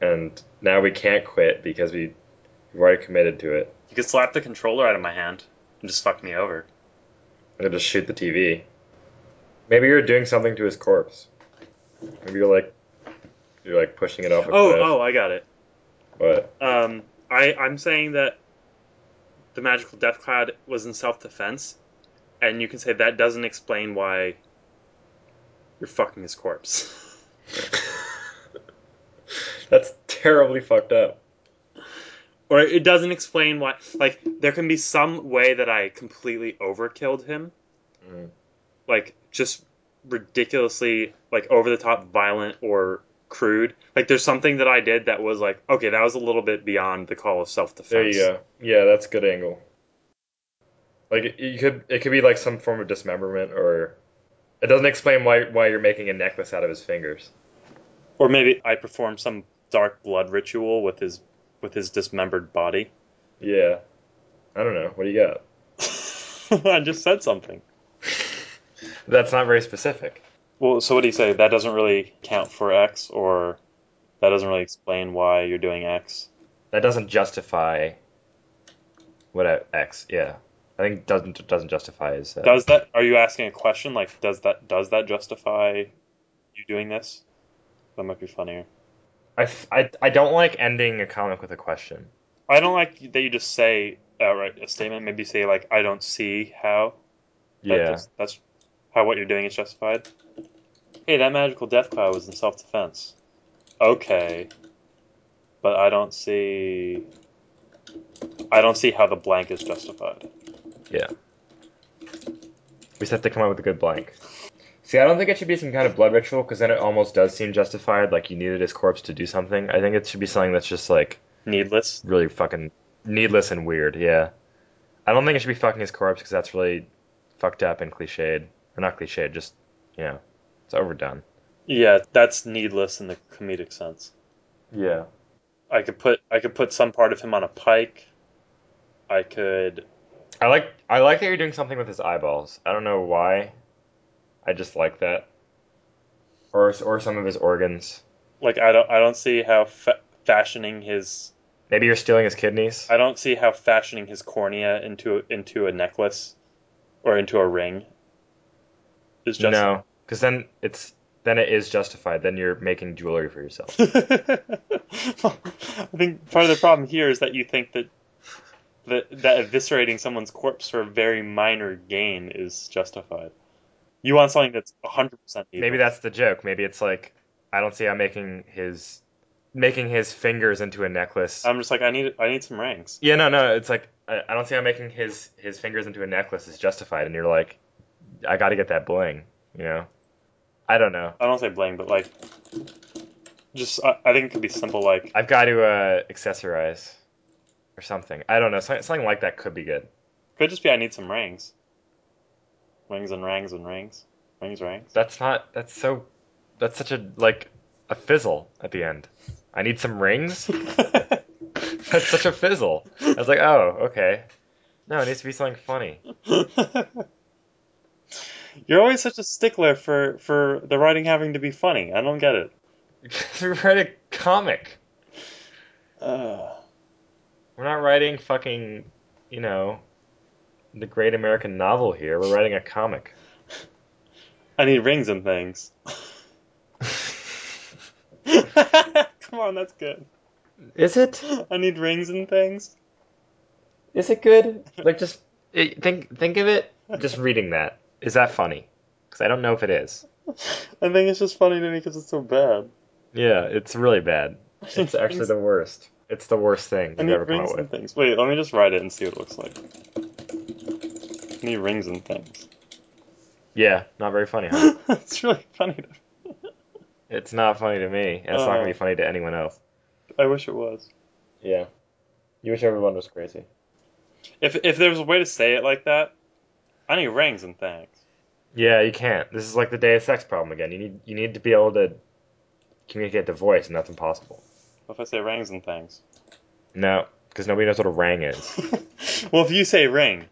And now we can't quit because we we've already committed to it.
You could slap the controller out of my hand and just fuck me over.
I'm just shoot the TV. Maybe you're doing something to his corpse. Maybe you're like you're like pushing it off a
Oh,
cliff.
oh, I got it.
But
Um, I, I'm saying that the magical death cloud was in self defense, and you can say that doesn't explain why you're fucking his corpse.
that's terribly fucked up.
or it doesn't explain why. Like, there can be some way that I completely overkilled him.
Mm.
Like, just ridiculously, like, over the top violent or crude. Like, there's something that I did that was like, okay, that was a little bit beyond the call of self defense.
There you go. Yeah, that's a good angle. Like it, you could, it could be like some form of dismemberment, or it doesn't explain why why you're making a necklace out of his fingers.
Or maybe I performed some dark blood ritual with his with his dismembered body.
Yeah, I don't know. What do you got?
I just said something.
That's not very specific.
Well, so what do you say? That doesn't really count for X, or that doesn't really explain why you're doing X.
That doesn't justify what I- X. Yeah, I think doesn't doesn't justify his. Uh,
Does that? Are you asking a question? Like, does that does that justify you doing this? That might be funnier.
I, f- I, I don't like ending a comic with a question.
I don't like that you just say outright a statement. Maybe say like, "I don't see how." That
Yeah.
just- that's how what you're doing is justified. Hey, that magical death cloud was in self-defense. Okay, but I don't see. I don't see how the blank is justified.
Yeah. We just have to come up with a good blank. See, I don't think it should be some kind of blood ritual because then it almost does seem justified, like you needed his corpse to do something. I think it should be something that's just like
Needless.
really fucking needless and weird. Yeah. I don't think it should be fucking his corpse because that's really fucked up and cliched. Or not cliched, just you know, it's overdone.
Yeah, that's needless in the comedic sense.
Yeah.
I could put I could put some part of him on a pike. I could
I like I like that you're doing something with his eyeballs. I don't know why. I just like that. Or or some of his organs.
like I don't I don't see how fa- fashioning his
Maybe you're stealing his kidneys.
I don't see how fashioning his cornea into into a necklace or into a ring is just
No, because then it's then it is justified. Then you're making jewelry for yourself.
I think part of the problem here is that you think that that, that eviscerating someone's corpse for a very minor gain is justified. You want something that's 100% evil.
Maybe that's the joke. Maybe it's like I don't see how making his making his fingers into a necklace.
I'm just like I need I need some rings.
yeah, no, no. It's like I, I don't see how making his his fingers into a necklace is justified. And you're like, I got to get that bling. You know. I don't know.
I don't say bling, but like just I, I think it could be simple like
I've got to uh, accessorize or something. I don't know. Something, something like that could be good.
could just be I need some rings. Rings and rings and rings. Rings rings.
That's not. That's so. That's such a like a fizzle at the end. I need some rings. That's such a fizzle. I was like, oh, okay. No, it needs to be something funny.
You're always such a stickler for for the writing having to be funny. I don't get it.
write a comic.
Uh,
We're not writing fucking, you know, the great American novel here. We're writing a comic.
I need rings and things. Come on, that's good.
Is it?
I need rings and things.
Is it good? Like, just it, think think of it. Just reading that is that funny? Because I don't know if it is.
I think it's just funny to me because it's so bad.
Yeah, it's really bad. It's actually the worst. It's the worst thing
I
you've ever come up
and
with.
things. Wait, let me just write it and see what it looks like. I need rings and things.
Yeah, not very funny, huh?
it's really funny. To
it's not funny to me, and it's not
Uh.
gonna be funny to anyone else.
I wish it was.
Yeah. You wish everyone was crazy.
If if there was a way to say it like that, I need rings and things.
Yeah, you can't. This is like the Deus Ex problem again. You need you need to be able to communicate the voice, and that's impossible.
What if I say rings and things?
No, because nobody knows what a ring is.
well, if you say ring,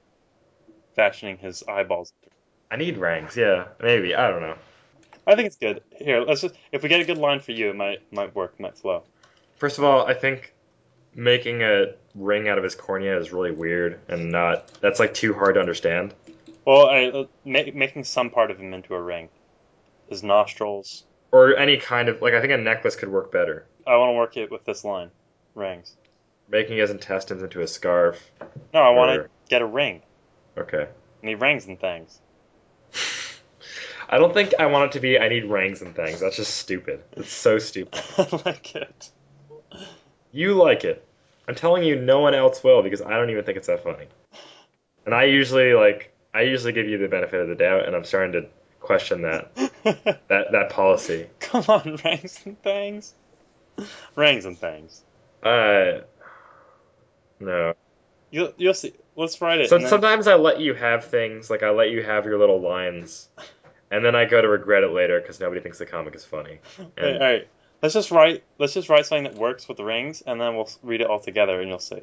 fashioning his eyeballs.
I need rings. Yeah, maybe. I don't know.
I think it's good. Here, let's just if we get a good line for you, it might might work, might flow.
First of all, I think making a ring out of his cornea is really weird and not. That's like too hard to understand.
Well, I, uh, ma- making some part of him into a ring, his nostrils.
Or any kind of like. I think a necklace could work better.
I want to work it with this line, rings.
Making his intestines into a scarf.
No, I want to get a ring.
Okay.
I need rings and things.
I don't think I want it to be. I need rings and things. That's just stupid. It's so stupid.
I like it.
You like it. I'm telling you, no one else will because I don't even think it's that funny. And I usually like. I usually give you the benefit of the doubt, and I'm starting to question that that that policy.
Come on, rings and things. Rings and things.
Uh, no.
You'll you'll see. Let's write it.
So
then-
sometimes I let you have things, like I let you have your little lines, and then I go to regret it later because nobody thinks the comic is funny.
Wait,
And,
all right. Let's just write. Let's just write something that works with the rings, and then we'll read it all together, and you'll see.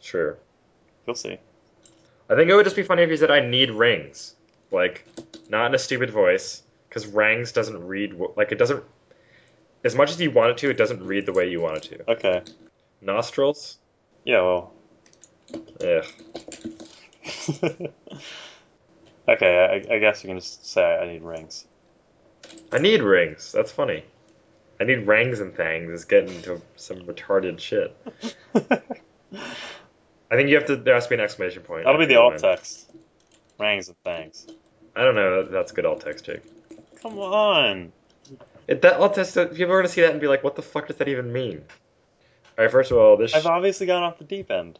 Sure.
You'll see.
I think it would just be funny if you said I need rings, like not in a stupid voice, because rangs doesn't read like it doesn't. As much as you want it to, it doesn't read the way you want it to.
Okay.
Nostrils.
Yeah. Well.
Ugh.
okay. I, I guess you can just say I need rings.
I need rings. That's funny. I need rings and things. Is getting into some retarded shit. I think you have to. There has to be an exclamation point.
That'll be the alt text. Rings and things.
I don't know. That's good alt text, Jake.
Come on.
It, that alt text. People are gonna see that and be like, "What the fuck does that even mean?" All right. First of all, this.
I've obviously gone off the deep end.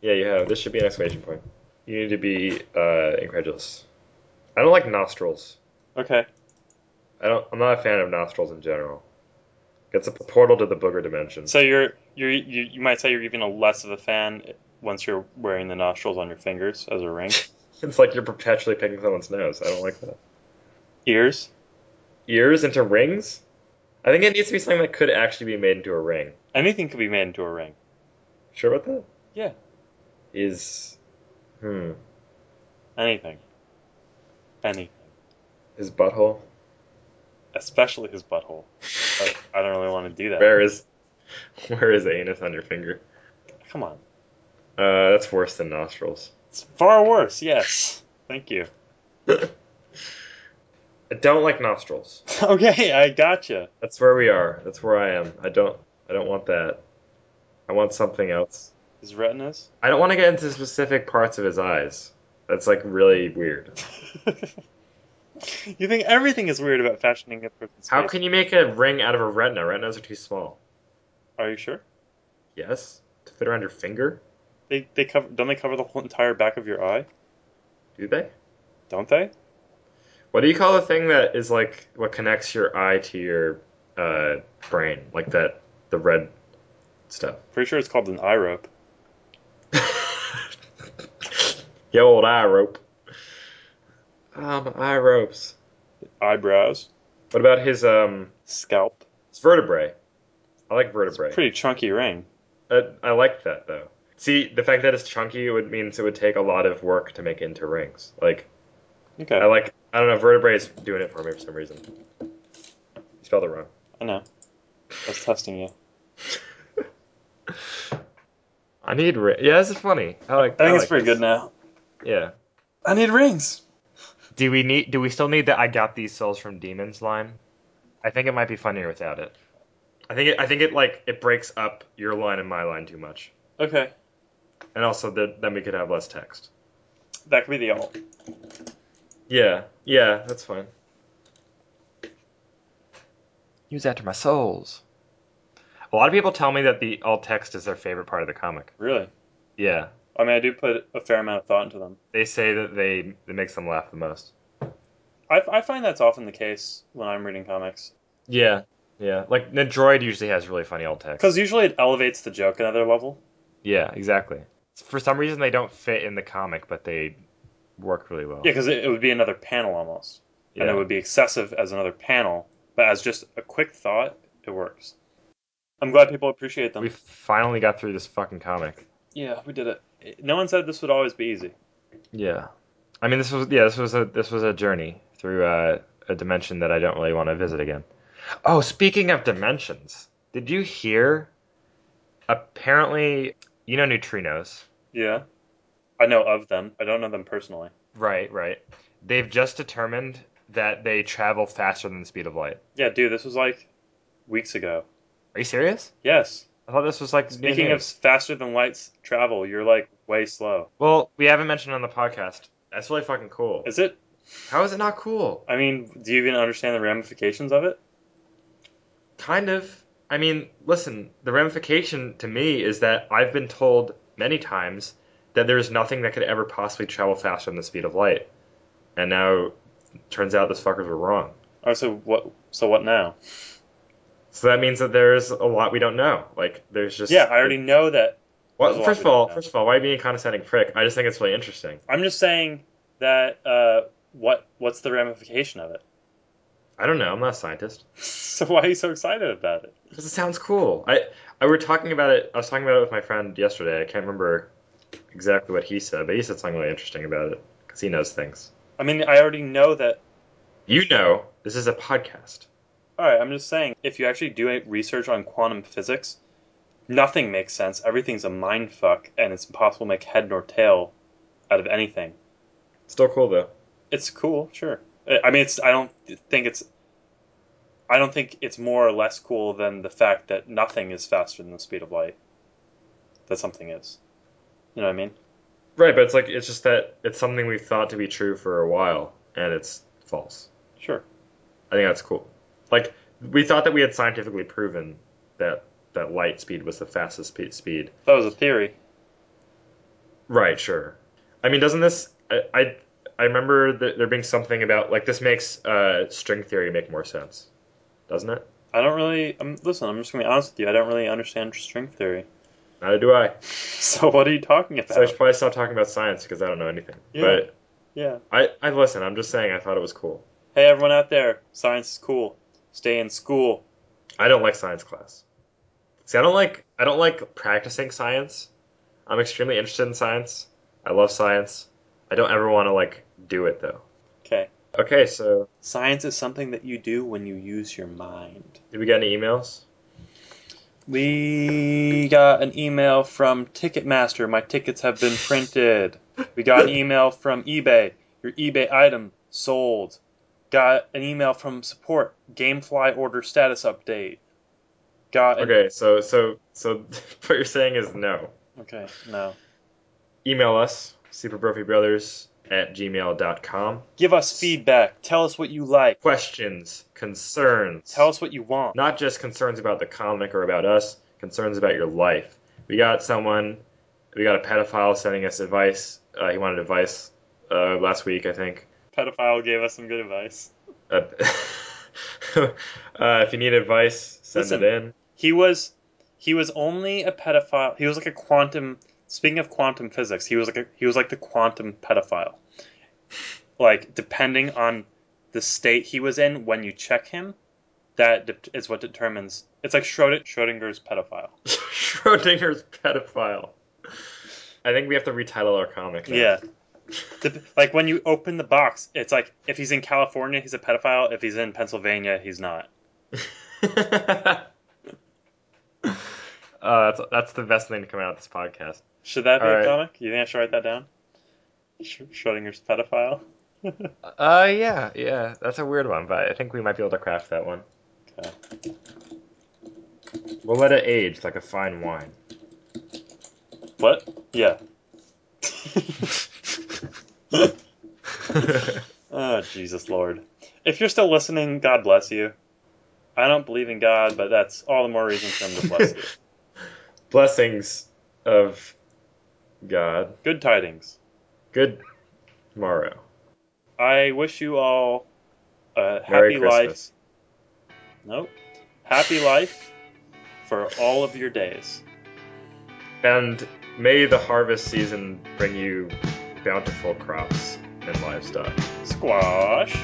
Yeah, you have. This should be an exclamation point. You need to be uh, incredulous. I don't like nostrils.
Okay.
I don't. I'm not a fan of nostrils in general. It's a portal to the booger dimension.
So you're you're you, you might say you're even a less of a fan once you're wearing the nostrils on your fingers as a ring.
It's like you're perpetually picking someone's nose. I don't like that.
Ears.
Ears into rings? I think it needs to be something that could actually be made into a ring.
Anything could be made into a ring.
Sure about that?
Yeah.
Is hmm
Anything. Anything.
his butthole?
Especially his butthole. But I don't really want to do that.
Where is where is anus on your finger?
Come on.
Uh, that's worse than nostrils.
It's far worse. Yes. Thank you.
I don't like nostrils.
okay, I gotcha.
That's where we are. That's where I am. I don't. I don't want that. I want something else.
His retinas.
I don't want to get into specific parts of his eyes. That's like really weird.
You think everything is weird about fashioning a person's
How
face.
can you make a ring out of a retina? Retinas are too small.
Are you sure?
Yes, to fit around your finger.
They they cover don't they cover the whole entire back of your eye?
Do they?
Don't they?
What do you call the thing that is like what connects your eye to your uh, brain, like that the red stuff?
Pretty sure it's called an eye rope.
Yo, old eye rope. Um, eye ropes.
Eyebrows,
What about his um
scalp.
his vertebrae? I like vertebrae.
Pretty chunky ring.
Uh, I like that though. See, the fact that it's chunky would means it would take a lot of work to make into rings. Like
Okay,
I like I don't know, vertebrae is doing it for me for some reason. You spelled it wrong.
I know. I was testing you.
I need ri- yeah, this is funny. I like.
I think
like
it's pretty
this.
good now.
Yeah.
I need rings.
Do we need? Do we still need that? "I got these souls from demons" line? I think it might be funnier without it. I think it. I think it like it breaks up your line and my line too much,
Okay,
and also that then we could have less text.
that could be the alt.
Yeah. Yeah, that's fine. Use after my souls. A lot of people tell me that the alt text is their favorite part of the comic.
Really?
Yeah.
I mean, I do put a fair amount of thought into them.
They say that they it makes them laugh the most.
I, I find that's often the case when I'm reading comics.
Yeah. Yeah. Like the droid usually has really funny alt text.
Because usually it elevates the joke another level.
Yeah, exactly. For some reason, they don't fit in the comic, but they work really well.
Yeah, because it, it would be another panel almost.
Yeah.
And it would be excessive as another panel. But as just a quick thought, it works. I'm glad people appreciate them.
We finally got through this fucking comic.
Yeah, we did it. No one said this would always be easy.
Yeah. I mean, this was yeah, this was a this was a journey through uh, a dimension that I don't really want to visit again. Oh, speaking of dimensions, did you hear? Apparently, you know neutrinos.
Yeah. I know of them. I don't know them personally.
Right, right. They've just determined that they travel faster than the speed of light.
Yeah, dude, this was like weeks ago.
Are you serious?
Yes.
I thought this was like
Speaking of faster than lights travel, you're like way slow.
Well, we haven't mentioned on the podcast. That's really fucking cool.
Is it?
How is it not cool?
I mean, do you even understand the ramifications of it?
Kind of. I mean, listen, the ramification to me is that I've been told many times that there's nothing that could ever possibly travel faster than the speed of light. And now turns out those fuckers were wrong.
Oh, so what? So what now?
So that means that there's a lot we don't know. Like there's just
Yeah, I already know that.
Well, first of all, first of all, why are you being a condescending prick? I just think it's really interesting.
I'm just saying that. Uh, what? What's the ramification of it?
I don't know. I'm not a scientist.
so why are you so excited about it?
Because it sounds cool. I I were talking about it. I was talking about it with my friend yesterday. I can't remember exactly what he said, but he said something really interesting about it because he knows things.
I mean, I already know that.
You know, this is a podcast.
All right, I'm just saying, if you actually do a- research on quantum physics, nothing makes sense. Everything's a mind fuck, and it's impossible to make head nor tail out of anything.
Still cool though.
It's cool, sure. I I mean, it's. I don't think it's. I don't think it's more or less cool than the fact that nothing is faster than the speed of light. That something is. You know what I mean?
Right, but it's like it's just that it's something we've thought to be true for a while, and it's false.
Sure.
I think that's cool. Like we thought that we had scientifically proven that that light speed was the fastest speed. speed.
That was a theory.
Right, sure. I mean, doesn't this? I I, I remember there being something about like this makes uh, string theory make more sense, doesn't it?
I don't really. Um, listen, I'm just gonna be honest with you. I don't really understand string theory.
Neither do I.
So what are you talking about?
So I should probably stop talking about science because I don't know anything.
Yeah.
But
yeah.
I I listen. I'm just saying I thought it was cool.
Hey, everyone out there, science is cool. Stay in school.
I don't like science class. See, I don't like I don't like practicing science. I'm extremely interested in science. I love science. I don't ever want to like do it though.
Okay.
Okay, so
Science is something that you do when you use your mind.
did we get any emails?
We got an email from Ticketmaster. My tickets have been printed. We got an email from eBay. Your eBay item sold. Got an email from support. Gamefly order status update. Got an,
Okay, so so so what you're saying is no.
Okay. No.
Email us, superbrophybrothers at gmail.com.
Give us feedback. Tell us what you like.
Questions, concerns.
Tell us what you want.
Not just concerns about the comic or about us, concerns about your life. We got someone, we got a pedophile sending us advice. Uh, he wanted advice uh, last week, I think.
Pedophile gave us some good advice.
Uh, uh, if you need advice, send
Listen.
it in.
He was he was only a pedophile. He was like a quantum. Speaking of quantum physics, he was like a, he was like the quantum pedophile. Like depending on the state he was in when you check him, that de- is what determines. It's like Schrodinger's pedophile.
Schrodinger's pedophile. I think we have to retitle our comic. now.
Yeah. Like when you open the box, it's like if he's in California, he's a pedophile. If he's in Pennsylvania, he's not.
uh, that's, that's the best thing to come out of this podcast.
Should that be
All
a
right.
comic? You think I should write that down? Sch- Schrodinger's pedophile.
Uh, yeah, yeah, that's a weird one, but I think we might be able to craft that one.
Okay.
We'll let it age like a fine wine.
What? Yeah. oh, Jesus Lord. If you're still listening, God bless you. I don't believe in God, but that's all the more reason for him to bless you.
Blessings of God.
Good tidings.
Good tomorrow.
I wish you all a
Merry
happy life. Nope. Happy life for all of your days.
And may the harvest season bring you bountiful crops and livestock.
Squash.